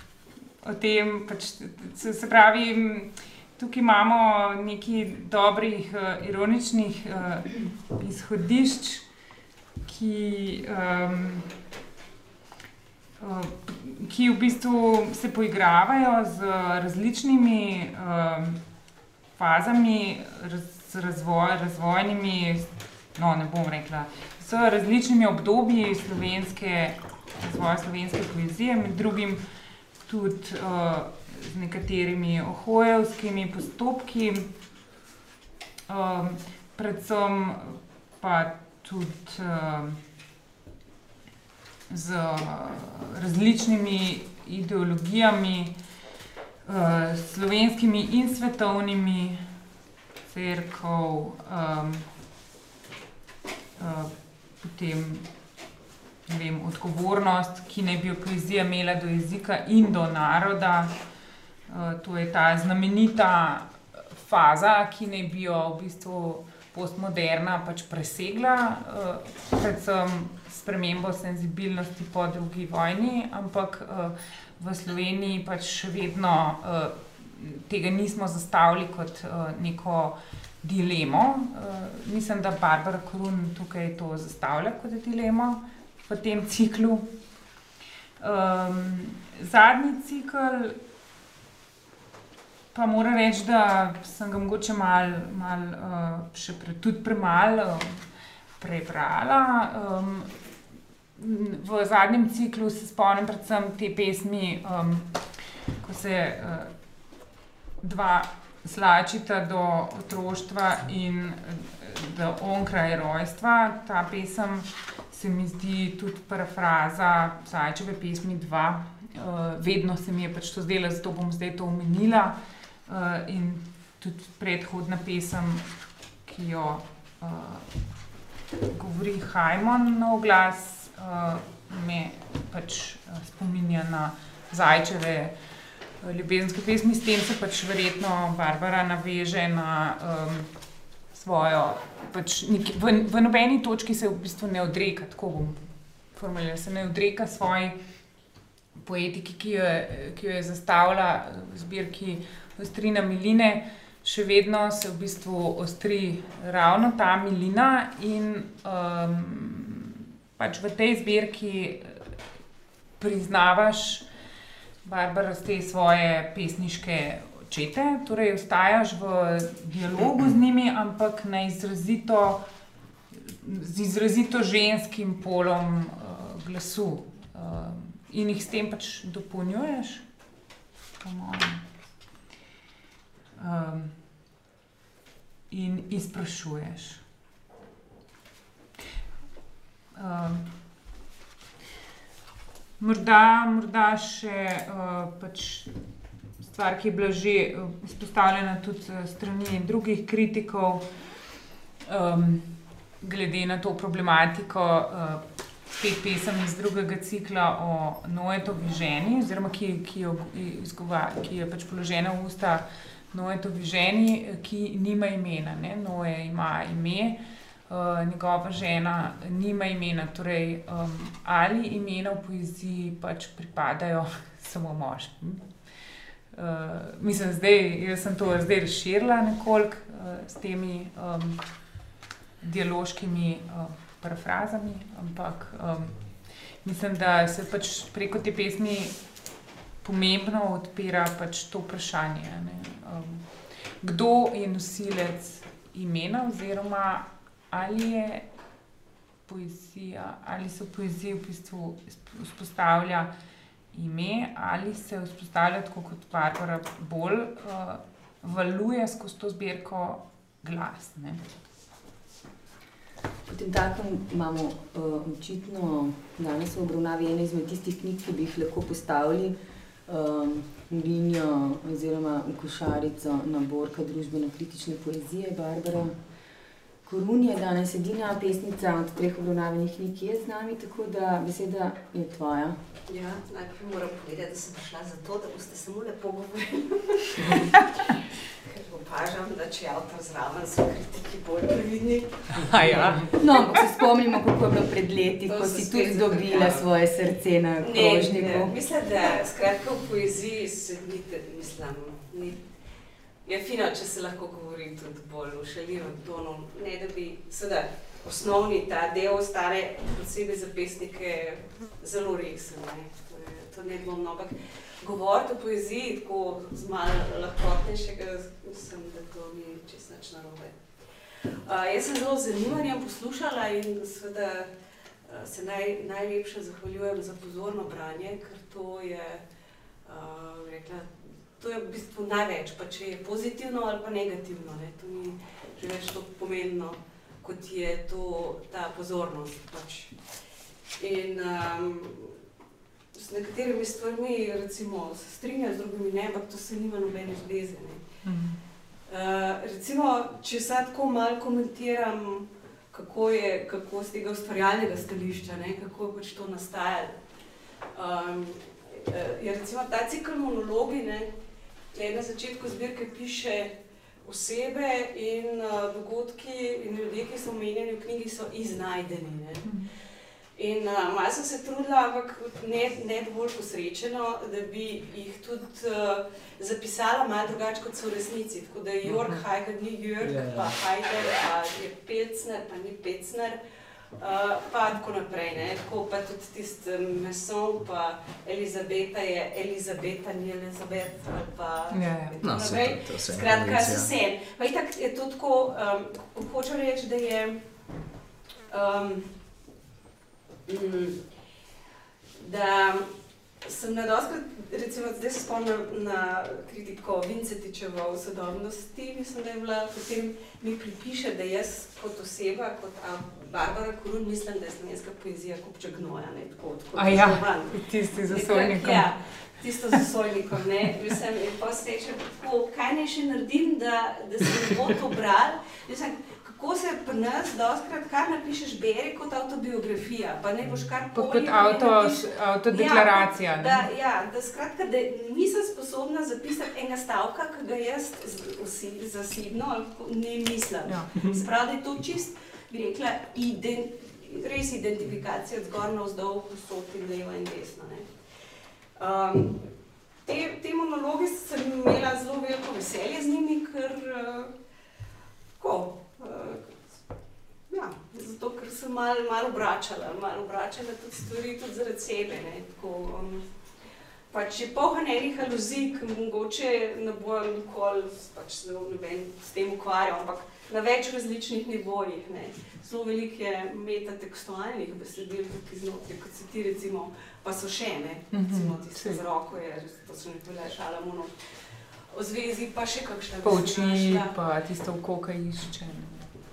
o tem, pač, se, se pravi, tukaj imamo nekaj dobrih, uh, ironičnih uh, izhodišč, ki, um, uh, ki v bistvu se poigravajo z različnimi um, fazami. Raz, razvoj, razvojnimi, no, ne bom rekla, s različnimi obdobji slovenske, razvoja slovenske poezije, med drugim tudi uh, z nekaterimi ohojevskimi postopki, um, predvsem pa tudi uh, z različnimi ideologijami, uh, slovenskimi in svetovnimi crkv, um, uh, potem vem, odgovornost, ki naj bi jo poezija imela do jezika in do naroda. Uh, to je ta znamenita faza, ki naj bi jo v bistvu postmoderna pač presegla, uh, predvsem s premembo senzibilnosti po drugi vojni, ampak v Sloveniji pač še vedno. Tega nismo zastavili kot neko dilemo. Mislim, da Barbara Krun tukaj to zastavlja kot dilemo v tem ciklu. Um, zadnji cikl, pa moram reči, da sem ga mogoče malo, mal, uh, še pre, premalo uh, prebrala. Um, v zadnjem ciklu se spomnim predvsem te pesmi, um, ko se. Uh, dva slačita do otroštva in do onkraj rojstva. Ta pesem se mi zdi tudi parafraza Sajčeve pesmi 2. Uh, vedno se mi je pač to zdelo, zato bom zdaj to omenila. Uh, in tudi predhodna pesem, ki jo uh, govori Hajmon na oglas, uh, me pač spominja na Zajčeve uh, ljubezenske pesmi, s tem se pač verjetno Barbara naveže na um, svojo. Pač nek, v, v nobeni točki se v bistvu ne odreka, tako bom formulirala, se ne odreka svoji poetiki, ki jo, ki jo je zastavila v zbirki Ostrina Miline. Še vedno se v bistvu ostri ravno ta milina, in um, pač v tej zbirki priznavaš, Barbara, te svoje pesniške počete, torej ostajaš v dialogu z njimi, ampak na izrazito, z izrazito ženskim polom uh, glasu uh, in jih s tem pač dopolnjuješ. Um, in izprašuješ. Um, morda, morda še uh, pač stvar, ki je bila že uh, izpostavljena tudi s strani drugih kritikov, um, glede na to problematiko. Uh, Pet pesem iz drugega cikla o Noetovi ženi, oziroma ki, ki, jo, izgova, ki je pač položena v usta Noetovi ženi, ki nima imena. Ne? Noe ima ime, uh, njegova žena nima imena. Torej, um, ali imena v poeziji pač pripadajo [laughs] samo moškim? Uh, mislim, da sem to zdaj razširila nekoliko uh, s temi um, dialoškimi. Uh, parafrazami, ampak um, mislim, da se pač preko te pesmi pomembno odpira pač to vprašanje. Um, kdo je nosilec imena, oziroma ali je poezija, ali se v poeziji v bistvu vzpostavlja ime, ali se vzpostavlja tako kot Barbara bolj uh, valuje skozi to zbirko glas. Ne? Potem tako imamo uh, očitno danes v obravnavi eno izmed tistih knjig, ki bi jih lahko postavili um, v linijo oziroma v košarico naborka družbeno-kritične poezije Barbara. Korun je danes edina pesnica od treh obravnavanih knjig, ki je z nami, tako da beseda je tvoja. Ja, najprej moram povedati, da sem prišla zato, da boste samo lepo govorili. [laughs] opažam, da če je avtor zraven, so kritiki bolj previdni. Ja. No, ampak se spomnimo, kako je bilo pred leti, ko si tudi dobila svoje srce na krožniku. Mislim, da skratka v poeziji se ni, mislim, ni, je fino, če se lahko govori tudi bolj v šaljivem tonu. Ne, da bi, seveda, osnovni ta del ostane, posebej za pesnike, zelo resen. Ne. To, je, to ne dvomno, ampak govoriti o poeziji tako z malo lahkotnejšega, mislim, da to ni čisto nič narobe. Uh, jaz sem zelo zanimanjem poslušala in seveda uh, se naj, najlepše zahvaljujem za pozorno branje, ker to je, uh, rekla, to je v bistvu največ, pa če je pozitivno ali pa negativno, ne, to ni že več to pomembno, kot je to, ta pozornost. Pač. In um, z nekaterimi stvarmi, recimo, se strinjam, z drugimi ne, ampak to se nima nobene zveze. Uh, recimo, če se tako malo komentiram, kako je kako z tega ustvarjalnega stališča, ne, kako je pač to nastajalo. Um, je recimo ta cikl monologi, ne, na začetku zbirke piše osebe in uh, dogodki in ljudje, ki so omenjeni v knjigi, so iznajdeni. Ne. In uh, malo sem se trudila, ampak ne, ne dovolj posrečeno, da bi jih tudi uh, zapisala malo drugače, kot so v resnici. Tako da je Jork mhm. Hajger, ni Jörg, yeah. Ja. pa Hajger, pa je Pecner, pa ni Pecner. Uh, pa tako naprej, ne? tako pa tudi tisti meso, pa Elizabeta je Elizabeta, ni Elizabet, ali pa ja, yeah. No, naprej. To, to Skratka, se vse. Pa itak je to tako, um, hočem reči, da je um, Mm. da sem na doskrat, recimo zdaj se spomnim na kritiko Vincetičeva v sodobnosti, mislim, da je bila, potem mi pripiše, da jaz kot oseba, kot Barbara Korun, mislim, da je slovenska poezija kupček gnoja, ne, tako, tako. A ja, tisti za solnikom. Ja, tisto za solnikom, ne, mislim, je pa sreče, tako, kaj ne še naredim, da, da se ne bo to bral, mislim, Ko se pri nas doskrat kar napišeš, beri kot autobiografija, pa ne boš kar povedal. Kot auto, autodeklaracija. Ja, da, ja, da skratka, da nisem sposobna zapisati enega stavka, ki ga jaz zasebno ne mislim. Ja. Spravi, da je to čist, bi rekla, ident, res identifikacija zgor na vzdolj, posod in levo in desno. Um, te, te monologe sem imela zelo veliko veselje z njimi, ker uh, ko, Uh, ja, zato, ker sem malo mal obračala, malo obračala tudi stvari tudi zaradi sebe. Ne, tako, um, pač je poln enih aluzij, ki mogoče ne bojo nikoli pač se noben s tem ukvarjal, ampak na več različnih nivojih. Ne. Zelo veliko je metatekstualnih besedil tukaj znotraj, kot se ti recimo, pa so še ne, recimo tiste z roko je, to so nekaj le šalamuno. O zvezi pa še kakšna bi Pa se oči, našla. pa tisto oko, ki išče.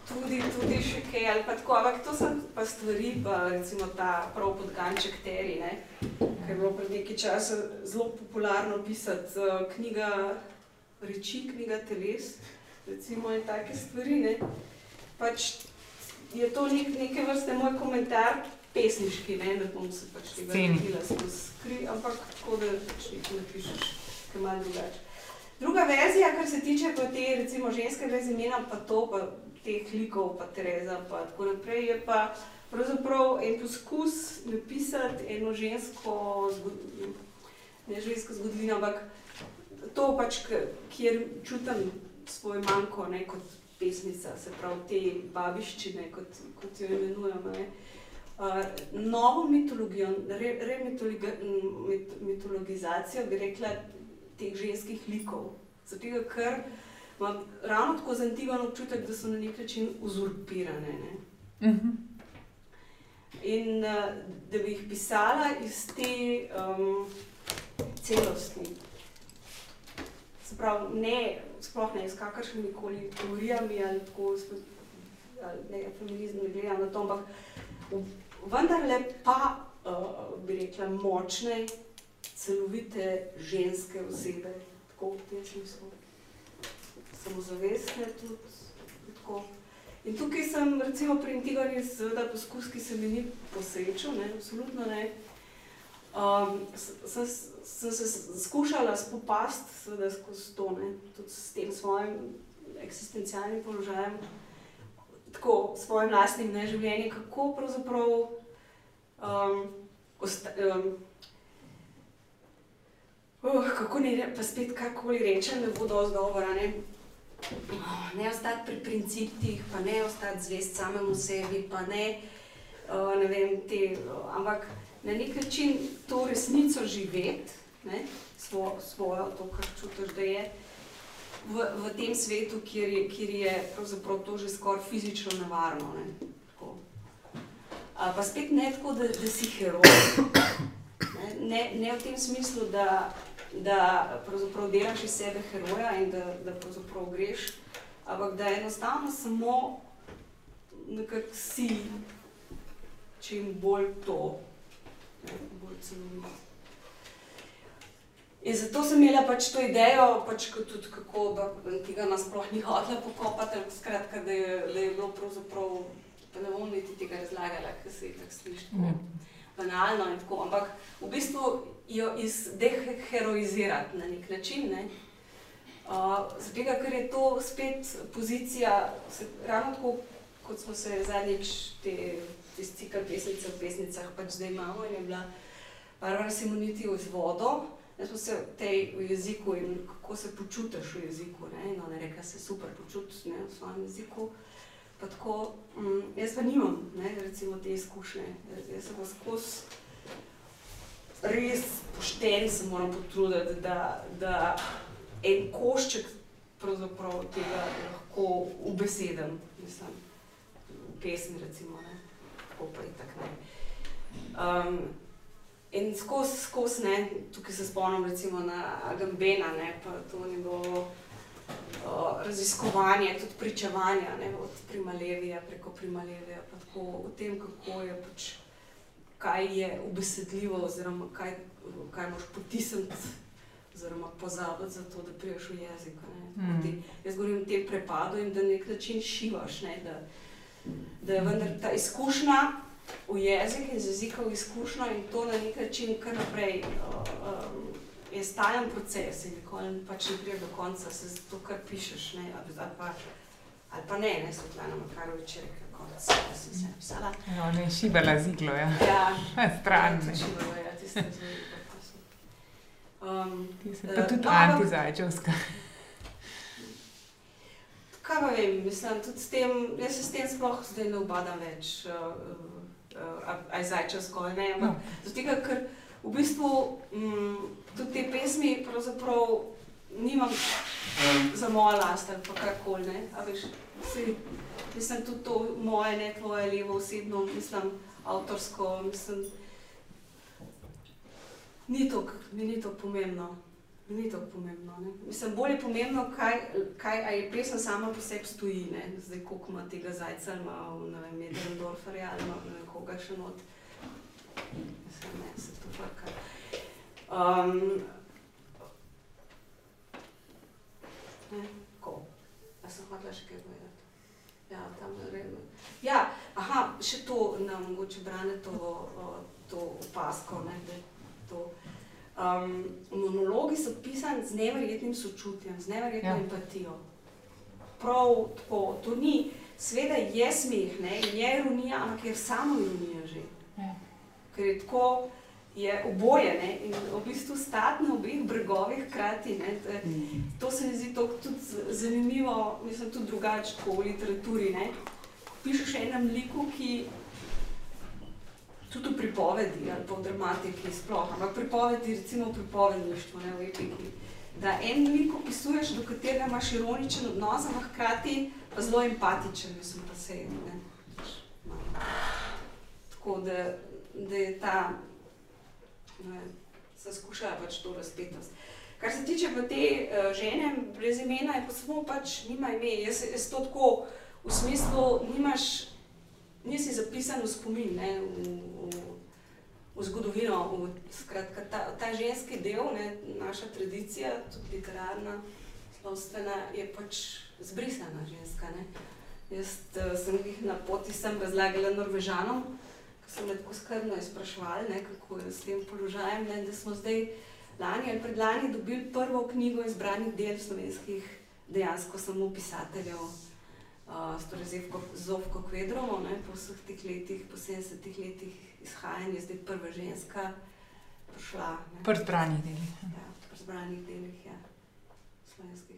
Tudi, tudi še kaj, ali pa tako, ampak to so pa stvari, pa recimo ta prav podganček Terry, ne, ki je bilo pred nekaj časa zelo popularno pisati, uh, knjiga reči, knjiga teles, recimo in take stvari, ne. Pač je to nek, neke vrste moj komentar pesniški, ne, ne bom se pač tega naredila skozi kri, ampak tako, da pač nekaj napišeš, ki je malo drugače. Druga verzija, kar se tiče pa te recimo ženske brez imena, pa to, pa teh likov, pa Tereza, pa tako naprej, je pa pravzaprav en poskus napisati eno žensko zgodovino, ne žensko zgodovino, ampak to pač, kjer čutim svoj manjko, ne, kot pesnica, se pravi te babiščine, kot, kot jo imenujemo. Ne. Uh, novo mitologijo, remitologizacijo, re mitologizacijo bi rekla teh ženskih likov. Zato, ker imam ravno tako zanimiven občutek, da so na nek način uzurpirane. Ne. Mhm. In uh, da bi jih pisala iz te um, celosti. Se pravi, ne, sploh ne s kakršnimi koli teorijami ali tako, ali ne, feminizem ne gledam na to, ampak vendarle pa, uh, bi rekla, močne, celovite ženske osebe, tako v tem smislu. Samozavestne tudi, tako. In tukaj sem, recimo pri Antigoni, seveda poskus, ki se mi ni posrečil, ne, absolutno ne. Um, sem, sem se skušala spopasti, seveda skozi to, ne, tudi s tem svojim eksistencialnim položajem, tako svojim lastnim ne, življenjem, kako pravzaprav um, osta, um, uh, kako ne, pa spet karkoli rečem, ne bo dosti govora, ne. Ne ostati pri principih, pa ne ostati zvest samemu sebi, pa ne, uh, ne vem, te, uh, ampak na nek način to resnico živeti, ne, svo, svojo, to, kar čutiš, da je v, v tem svetu, kjer je, kjer je pravzaprav to že skoraj fizično nevarno. Ne, tako. A, pa spet ne tako, da, da si heroj. Ne, ne, ne v tem smislu, da, da pravzaprav delaš iz sebe heroja in da, da pravzaprav greš, ampak da enostavno samo nekako si čim bolj to, bolj celovito. In zato sem imela pač to idejo, pač tudi kako, da tega nas sploh ni hotela pokopati, ampak skratka, da je, da je bilo pravzaprav, pa ne bom niti tega razlagala, ker se je tako sliši tako banalno in tako, ampak v bistvu jo izdeheroizirati na nek način, ne. Uh, zato, ker je to spet pozicija, se, ravno tako, kot smo se zadnjič te, te cikl pesnice v pesnicah pač zdaj imamo in je bila Barbara Simoniti z vodo, da smo se v tej v jeziku in kako se počutiš v jeziku, ne, in ona je rekla, se super počutiš ne, v svojem jeziku, pa tako, mm, jaz pa nimam, ne, recimo te izkušnje, jaz, sem pa skozi res pošteni se moram potruditi, da, da en košček pravzaprav tega lahko ubesedem, mislim, v pesmi recimo, ne, tako itak ne. Um, in skozi, skozi, ne, tukaj se spomnim recimo na Agambena, ne, pa to njegovo uh, raziskovanje, tudi pričevanja, ne, od Primalevija preko Primalevija, pa tako o tem, kako je pač, kaj je ubesedljivo oziroma kaj, kaj moraš potisniti oziroma pozabiti za to, da priješ v jezik. Ne. Mm. Ti, jaz govorim o tem prepadu in da na nek način šivaš, ne, da, da je vendar ta izkušnja v jezik in z jezikom izkušnja in to na nek način kar naprej uh, um, je stalen proces in nikoli pač ne pride do konca, se zato kar pišeš, ne, ali, ali, pa, ali pa ne, ne, Svetlana Makarovič je rekla konec, jaz sem se napisala. Ja, ona je šibala z iglo, ja. Ja, [laughs] Stran. ja, točno, ja, tiste so. Um, Ti si Eh, pa tudi no, antizajčevska. Kaj pa vem, mislim, tudi s tem, jaz se s tem sploh zdaj ne obadam več, uh, uh, uh, a je zajčevsko ali ne, ampak No. zato, tega, ker v bistvu m, tudi te pesmi pravzaprav nimam za mojo last ali pa karkoli, ne, a veš, saj, mislim tudi to moje, ne tvoje levo osebno, mislim avtorsko, mislim, ni to, mi ni to pomembno. Ni to pomembno. Ne? Mislim, bolj je pomembno, kaj, kaj je pesem sama po sebi stoji. Ne? Zdaj, koliko ima tega zajca, ali ima Medendorferja, ali ima koga še not. Mislim, ne, se to frka. Um, ne, ko? A sem hotela še kaj povedati? Ja, tam redno. Ja, aha, še to, na mogoče brane to, to opasko, ne, da to. Um, monologi so pisani z neverjetnim sočutjem, z neverjetno Ja. empatijo. Prav tako, to ni, sveda je smeh, ne, je ironija, ampak je samo ironija že. Ja. Ker je tako, je oboje ne, in v bistvu stati na obeh bregovih hkrati. Ne, to, je, to se mi zdi tudi zanimivo, mislim tudi drugače v literaturi. Ne. Pišeš enem liku, ki tudi v pripovedi ali pa v dramatiki sploh, ampak pripovedi, recimo v pripovedništvu, ne v epiki. Da en lik opisuješ, do katerega imaš ironičen odnos, ampak hkrati pa zelo empatičen, mislim pa se ne. malo. Tako da, da je ta, ne se skuša pač to razpetost. Kar se tiče pa te uh, žene brez imena, je pa samo pač nima ime. Jaz, jaz to tako v smislu, nimaš, nisi zapisan v spomin, ne, v, v, v zgodovino. V, skratka, ta, ta ženski del, ne, naša tradicija, tudi literarna, slovstvena, je pač zbrisana ženska. Ne. Jaz uh, sem jih na poti sem razlagala Norvežanom, ki so me tako skrbno izpraševali, ne, kako je s tem položajem, ne, da smo zdaj lani ali predlani dobili prvo knjigo izbranih del slovenskih dejansko samo pisateljev, uh, torej Zevko, Zovko Kvedrovo, ne, po vseh teh letih, po 70 letih izhajanja, zdaj prva ženska prišla. Ne. Pri zbranih delih. Ja, pri zbranih delih, ja, slovenskih.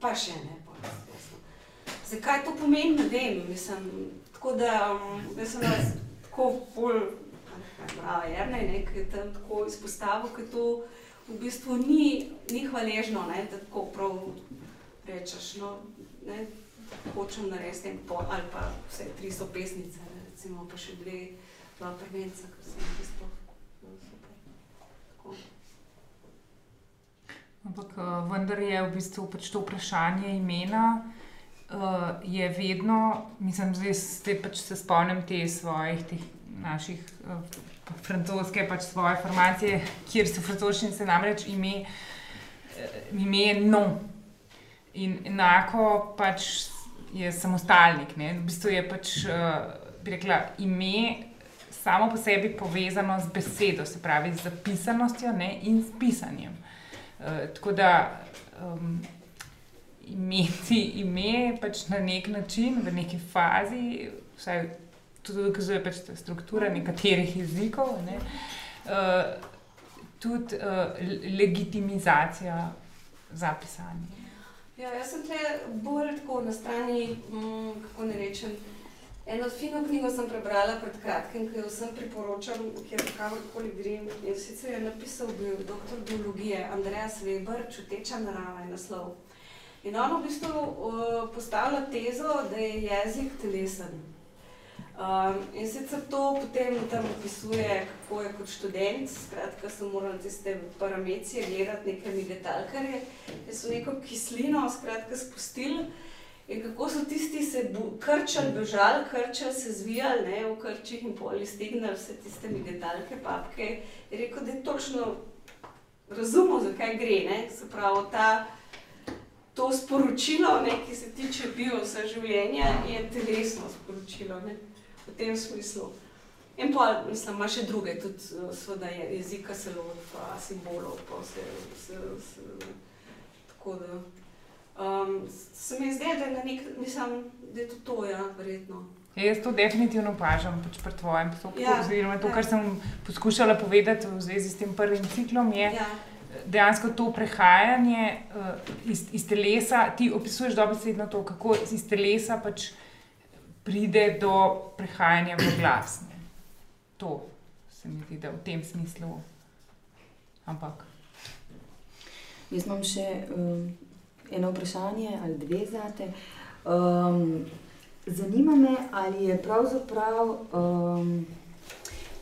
Pa še ne, pa jasno. Zakaj to pomeni, ne vem, mislim, tako da, um, jaz sem nas tako bolj, brava Jernej, ne, ki je tam tako izpostavil, ker to v bistvu ni, ni hvaležno, ne, da tako prav rečeš, no, ne, hočem narediti en pol, ali pa vse tri so pesnice, ne, recimo pa še dve, dva prvenca, ki so mi čisto no, super. Tako. Ampak uh, vendar je v bistvu pač to vprašanje imena. Uh, je vedno, mislim, zdaj, zdaj pač se spomnim te svojih, teh naših uh, francoske, pač svoje formacije, kjer so francoščine namreč ime, ime no. In enako pač je samostalnik. Ne? V bistvu je pač, uh, bi rekla, ime samo po sebi povezano z besedo, se pravi z zapisanostjo ne? in s pisanjem. Uh, tako da um, imeti ime pač na nek način, v neki fazi, vsaj tudi dokazuje pač struktura nekaterih jezikov, ne, uh, tudi uh, legitimizacija za pisanje. Ja, jaz sem tle bolj tako na strani, mm, kako ne rečem. Eno fino knjigo sem prebrala pred kratkim, ki jo vsem priporočam, kjer kamorkoli grem. In sicer je napisal bil doktor biologije Andreas Weber, Čuteča narava je naslov. In on v bistvu uh, postavlja tezo, da je jezik telesen. Um, in sicer to potem tam opisuje, kako je kot študent, skratka, sem moral tiste paramecije gledati neke migetalkarje, ki so neko kislino skratka spustili in kako so tisti se krčali, bežali, krčali, se zvijali ne, v krčih in pol iztegnili vse tiste migetalke, papke. Je rekel, da je točno razumel, zakaj gre, ne, se pravi, ta To sporočilo, ne, ki se tiče bio vse življenja, je telesno sporočilo. Ne v tem smislu. In pa, mislim, ima še druge, tudi eh, seveda je jezika zelo, pa simbolov, pa vse, vse, vse tako da. Um, se mi zdi, da je na nek, mislim, da je to to, ja, verjetno. Ja, jaz to definitivno opažam pač pri tvojem postopku. Ja, Oziroma, to, ja. kar sem poskušala povedati v zvezi s tem prvim ciklom, je Ja, dejansko to prehajanje uh, iz, iz telesa. Ti opisuješ dobesedno to, kako iz telesa pač pride do prehajanja v glas. ne. To se mi zdi, da v tem smislu Ampak. Jaz imam še um, eno vprašanje ali dve zate. Um, zanima me, ali je pravzaprav um,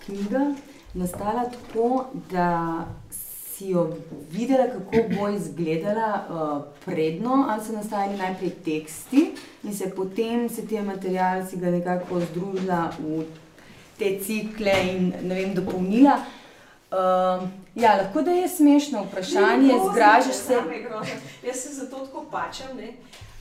knjiga nastala tako, da si jo videla, kako bo izgledala uh, predno, ali so nastajali najprej teksti in se potem se ti material si ga nekako združila v te cikle in ne vem, dopolnila. Uh, ja, lahko da je smešno vprašanje, zgražaš se. Jaz se zato tako pačem, ne?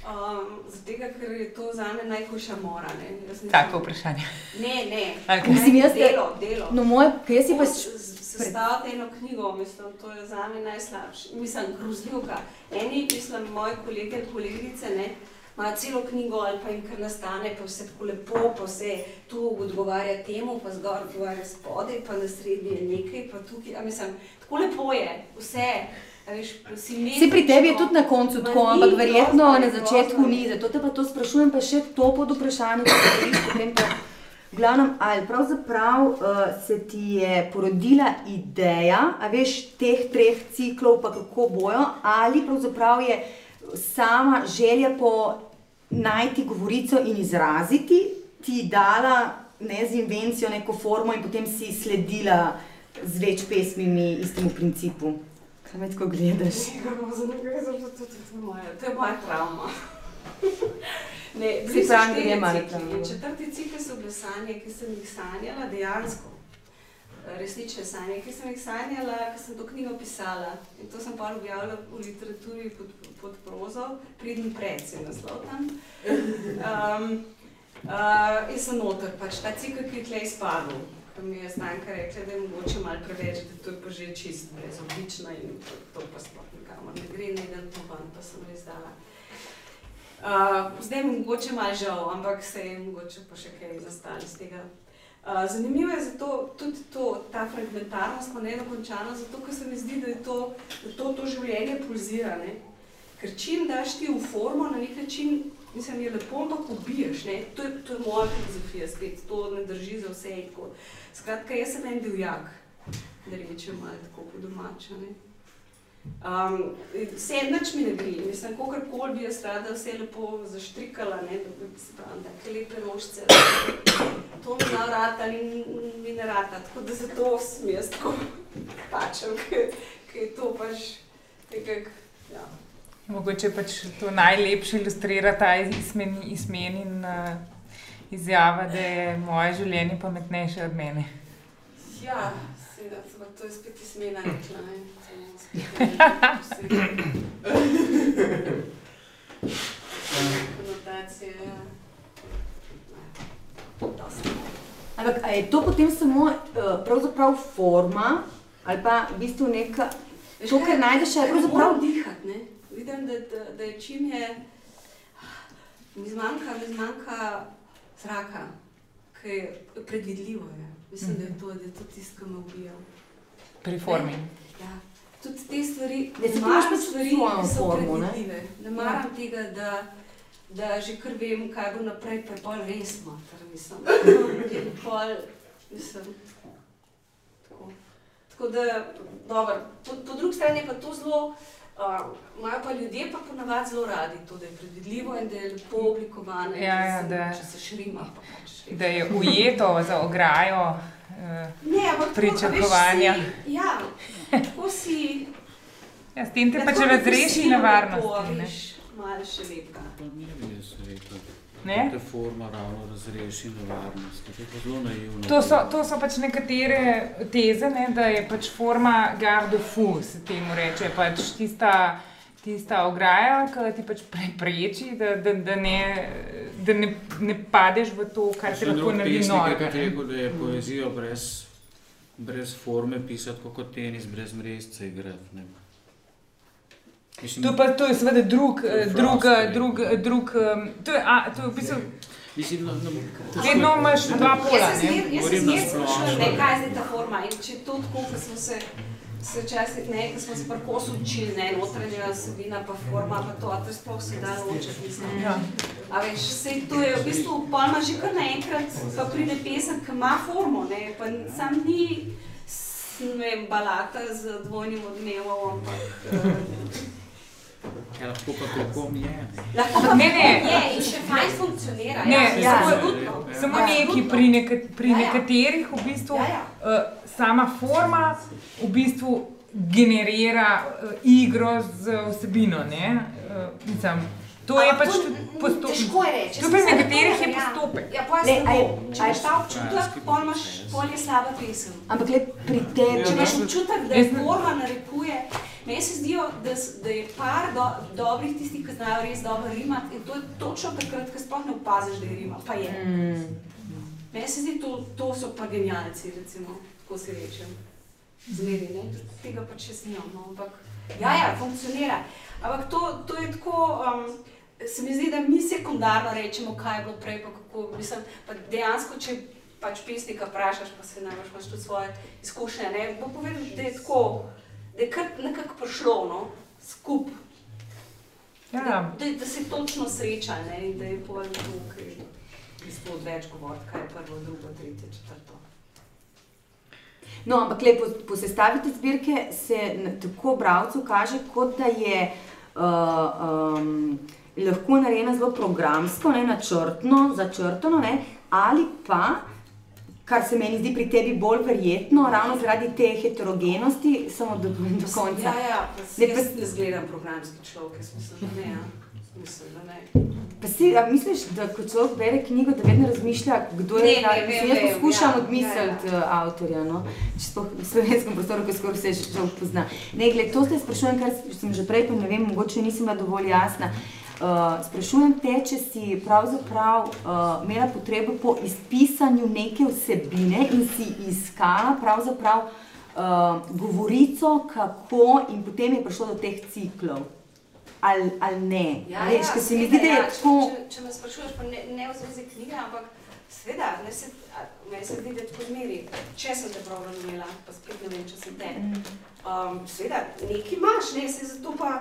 Um, zato, ker je to za me najhujša mora. Ne? Nisem- Tako vprašanje. Ne, ne. Okej. Mislim, jaz- delo, delo. No, moj, ker jaz si pa s- Sestaviti eno knjigo, mislim, to je za me najslabše. Mislim, grozljivka. Eni, mislim, moji kolegi in kolegice, ne, imajo celo knjigo ali pa jim kar nastane, pa vse tako lepo, pa vse tu odgovarja temu, pa zgor odgovarja spodaj, pa na srednji je nekaj, pa tukaj, a mislim, tako lepo je, vse. Veš, Vsi pri tebi je tudi na koncu tako, ampak verjetno na začetku ni. Zato te pa to sprašujem, pa še to pod vprašanje, ki ga potem pa. V glavnem, ali pravzaprav uh, se ti je porodila ideja, a veš, teh treh ciklov, pa kako bojo, ali pravzaprav je sama želja po najti govorico in izraziti ti dala ne z invencijo neko formo in potem si sledila z več pesmimi istemu principu. Kaj me tako gledaš? To je moja travma. Ne, Si bili so pravi, štirje je malo cikli. Četrti cikel so bile sanje, ki sem jih sanjala dejansko. Resnične sanje, ki sem jih sanjala, ko sem to knjigo pisala. In to sem pa objavila v literaturi pod, pod prozo, pridni pred se naslov tam. Um, uh, in sem noter, pač ta cikel, ki je tle izpadel. Ko mi je Stanka rekla, da je mogoče malo preveč, da to je pa že čist brezoblično in to, to pa sploh nikamor ne gre, ne idem to ven, pa sem res dala. Uh, zdaj mi mogoče malo žal, ampak se je mogoče pa še kaj zastalo iz tega. Uh, zanimivo je zato, tudi to, ta fragmentarnost, pa nedokončanost, zato ker se mi zdi, da je to, da to, to življenje pulzira. Ne? Ker čim daš ti v formo, na nek način, mislim, je lepo, ampak ubiješ. Ne? To, je, to je moja filozofija, spet to ne drži za vse. tako. Skratka, jaz sem en divjak, da rečem malo tako po domače. ne. Um, vse nič mi ne gre, mislim, kakorkoli bi jaz rada vse lepo zaštrikala, ne, da bi se pravi, da je lepe nožce. To mi ne rata ali mi ne rata, tako da zato sem jaz tako pačem, ker je to pač nekako, ja. Mogoče pač to najlepše ilustrira ta izmen, izmenin uh, izjava, da je moje življenje pametnejše od mene. Ja, seveda, to je spet izmena rekla, ne. To je spet ena Konotacije, ja. Ne. Ampak je to potem samo uh, pravzaprav forma ali pa v bistvu neka. To, kar najdeš, je pravzaprav- dihati, ne. Vidim, da, da, da je čim je, mi zmanjka, mi zmanjka zraka, ki je predvidljivo. Je. Mislim, da je to, da je to tisto, kar me ubija. Pri formi. Ja. Tudi te stvari, Da ne imaš maram pač stvari, ki so formo, ne? predvidljive. Ne maram tega, da, da že kar vem, kaj bo naprej, pa pol res mater, mislim. [laughs] Pol, mislim, tako. Tako da, dobro, po, po drugi strani je pa to zelo, uh, imajo pa ljudje pa ponavadi zelo radi to, da je predvidljivo in da je lepo oblikovano. Ja, ja, da- Če se šrima, pa pač šrima. Da je ujeto za ograjo. Uh, Ne, Pričakovanja. si- Ja, tako si... ja, s tem te pač razreši nevarnosti. lepo, Ne? Malo še te forma ravno razreši nevarnosti. To je pa zelo naivno. To so, to so pač nekatere teze, ne, da je pač forma garde fou, se temu reče. Pač tista, tista ograja, ki ti pač prepreči, da, da, da, ne, da ne, ne padeš v to, kar te Še lahko naredi norega. tudi rekel, da je poezijo brez, brez forme pisati kot tenis, brez mrezca igrati. ne. Mislim, To, pa, to je seveda drug, eh, drug, eh, drug, eh, drug, em, to je, a, to je v bistvu, mislim, no, no, težko vedno imaš dva pola. Jaz se ne. zmer, jaz se Govorim zmer na splošno. sprašujem, ne, kaj je zdaj ta forma. In če je to tako, kot smo se, se včasih, ne, ko smo se pri kosu učili, ne, notranja vsebina, pa forma, pa to, a to sploh se da ločiti, mislim. Ja. A veš, sej to je v bistvu, pol ima že kar naenkrat, pa pride pesem, ki ima formo, ne, pa sam ni, ne vem, balata z dvojnim odmevom, ampak uh, Ja, lahko pa kako mi je. lahko pa Ne, ne. je in še fajn funkcionira. Ne, ja, ja. absolutno. Samo Ja. neki pri, neka, pri Ja, ja. nekaterih v bistvu Ja, ja. uh, sama forma v bistvu generira uh, igro z vsebino. ne. Uh, mislim, to je pač postopek. Težko je reči. To pri mislim, da nekaterih je ja. postopek. Ja, pa Le, je aj- slabo. Če imaš aj- ta občutek, pol imaš pol je slaba pesem. Ampak le pri tebi, Če ne? imaš občutek, da Jaz ne- forma narekuje, meni se zdijo, da, da je par do, dobrih tistih, ki znajo res dobro rimati in to je točno takrat, ko sploh ne opaziš, da je rima, pa je. Mm. Meni se zdi, to, to so pa genialci, recimo, tako si rečem. Zmeri, ne? Tega pač jaz nimam, no, ampak ja, ja, funkcionira. Ampak to, to je tako, um, se mi zdi, da mi sekundarno rečemo, kaj je bilo prej, pa kako, mislim, pa dejansko, če pač pesnika vprašaš, pa se najbrž imaš tudi svoje izkušnje, ne, bo povedal, da je tako, da je kar nekako prišlo, no, skup. Ja. Da, da, da se točno sreča, ne, in da je pol tukaj, v bistvu odveč govoriti, kaj je prvo, drugo, tretje, četrto. No, ampak le, po, po sestavi te zbirke se tako bralcu kaže, kot da je uh, um, lahko narejena zelo programsko, ne, načrtno, začrtano, ne, ali pa, kar se meni zdi pri tebi bolj verjetno, ravno zaradi te heterogenosti, samo do, do konca. Ja, ja, pa Ne, ne, pa- jaz ne zgledam programski človek, jaz mislim, da ne. Ja. Mislim, da ne. Pa si, a misliš, da ko človek bere knjigo, da vedno razmišlja, kdo je Ne, ta? ne, vem, Jaz poskušam ja, odmisliti ja, ja, avtorja, no? če sploh v slovenskem prostoru, ki skoraj vse že pozna. Ne, gled, to se sprašujem, kar sem že prej, pa ne vem, mogoče nisem bila dovolj jasna. Uh, sprašujem te, če si pravzaprav uh, imela potrebo po izpisanju neke vsebine in si iskala pravzaprav uh, govorico, kako in potem je prišlo do teh ciklov. Ali, ali ne? Ja, Veš, ja, ker se mi zdi, da je ja, tako. Če, če, če me sprašuješ, pa ne, ne v zvezi knjige, ampak seveda, ne se, meni se zdi, da tako zmeri. Če sem te prav razumela, pa spet ne vem, če sem te. Um, seveda, nekaj imaš, ne, se zato pa,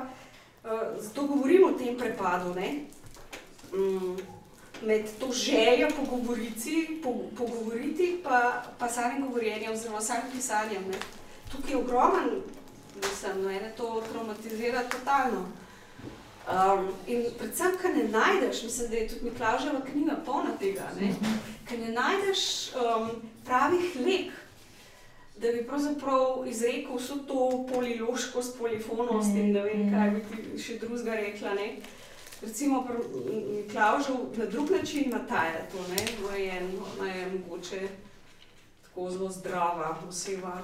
uh, zato govorim o tem prepadu, ne. Mm, med to željo po govorici, po, pogovoriti, pa, pa samim govorjenjem, oziroma samim pisanjem. Ne. Tukaj je ogromen, mislim, mene to traumatizira totalno. Um, in predvsem, ker ne najdeš, mislim, da je tudi Miklaževa knjiga polna tega, ne? ker ne najdeš um, pravih lek, da bi pravzaprav izrekel vso to poliloškost, polifonost in ne vem, kaj bi ti še drugega rekla. Ne? Recimo, Miklažev na drug način nataja to, ne, urejen, ona je mogoče tako zelo zdrava oseba.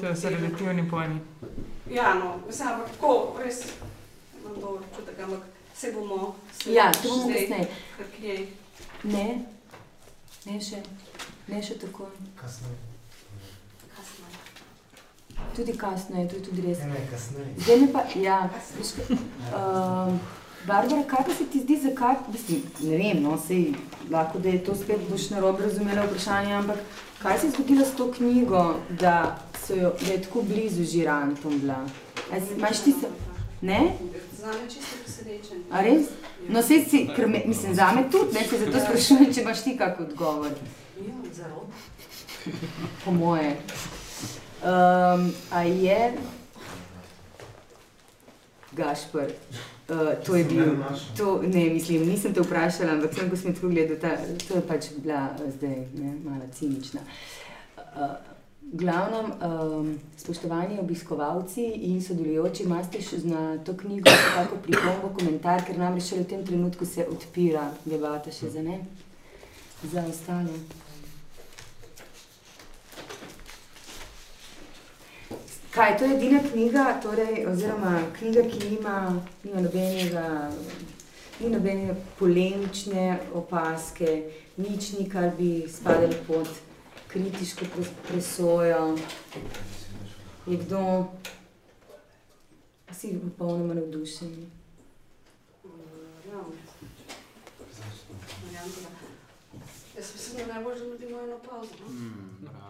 To so relativni pojmi. Ja, no, mislim, ampak tako, res imam dober občutek, ampak se bomo Ja, to bomo kasneje. Ne, ne še, ne še tako. kasneje. Tudi kasno je, to je tudi res. Ne, ne, kasneje. Zdaj me pa, ja, kaj, uh, Barbara, kaj pa se ti zdi, zakaj, mislim, ne vem, no, sej, lahko da je to spet boš narobe razumela vprašanje, ampak kaj se je zgodilo s to knjigo, da, so jo, da je tako blizu žirantom bila? A z- Imaš ti se, ne? Zame čisto presenečen. A res? No, sej si, ker me, mislim, zame tudi, ne, se zato sprašujem, če imaš ti kak odgovor. Ja, zelo. po moje. Um, a je Gašpor, uh, to je bil, to, ne, mislim, nisem te vprašala, ampak sem, ko sem tako gledal, ta, to je pač bila uh, zdaj ne, malo cinična. Uh, glavnem, um, spoštovani obiskovalci in sodelujoči, imate na to knjigo še kako pripombo, komentar, ker namreč šele v tem trenutku se odpira debata še za ne, za ostale. Kaj, to je edina knjiga, torej, oziroma knjiga, ki nima, nima nobenega, ni nobene polemične opaske, nič ni, kar bi spadalo pod kritiško pres- presojo. Je kdo, si popolnoma navdušen. Ja. Jaz mislim, da najbolj, naredimo eno pauzo. no. Mm, bravo.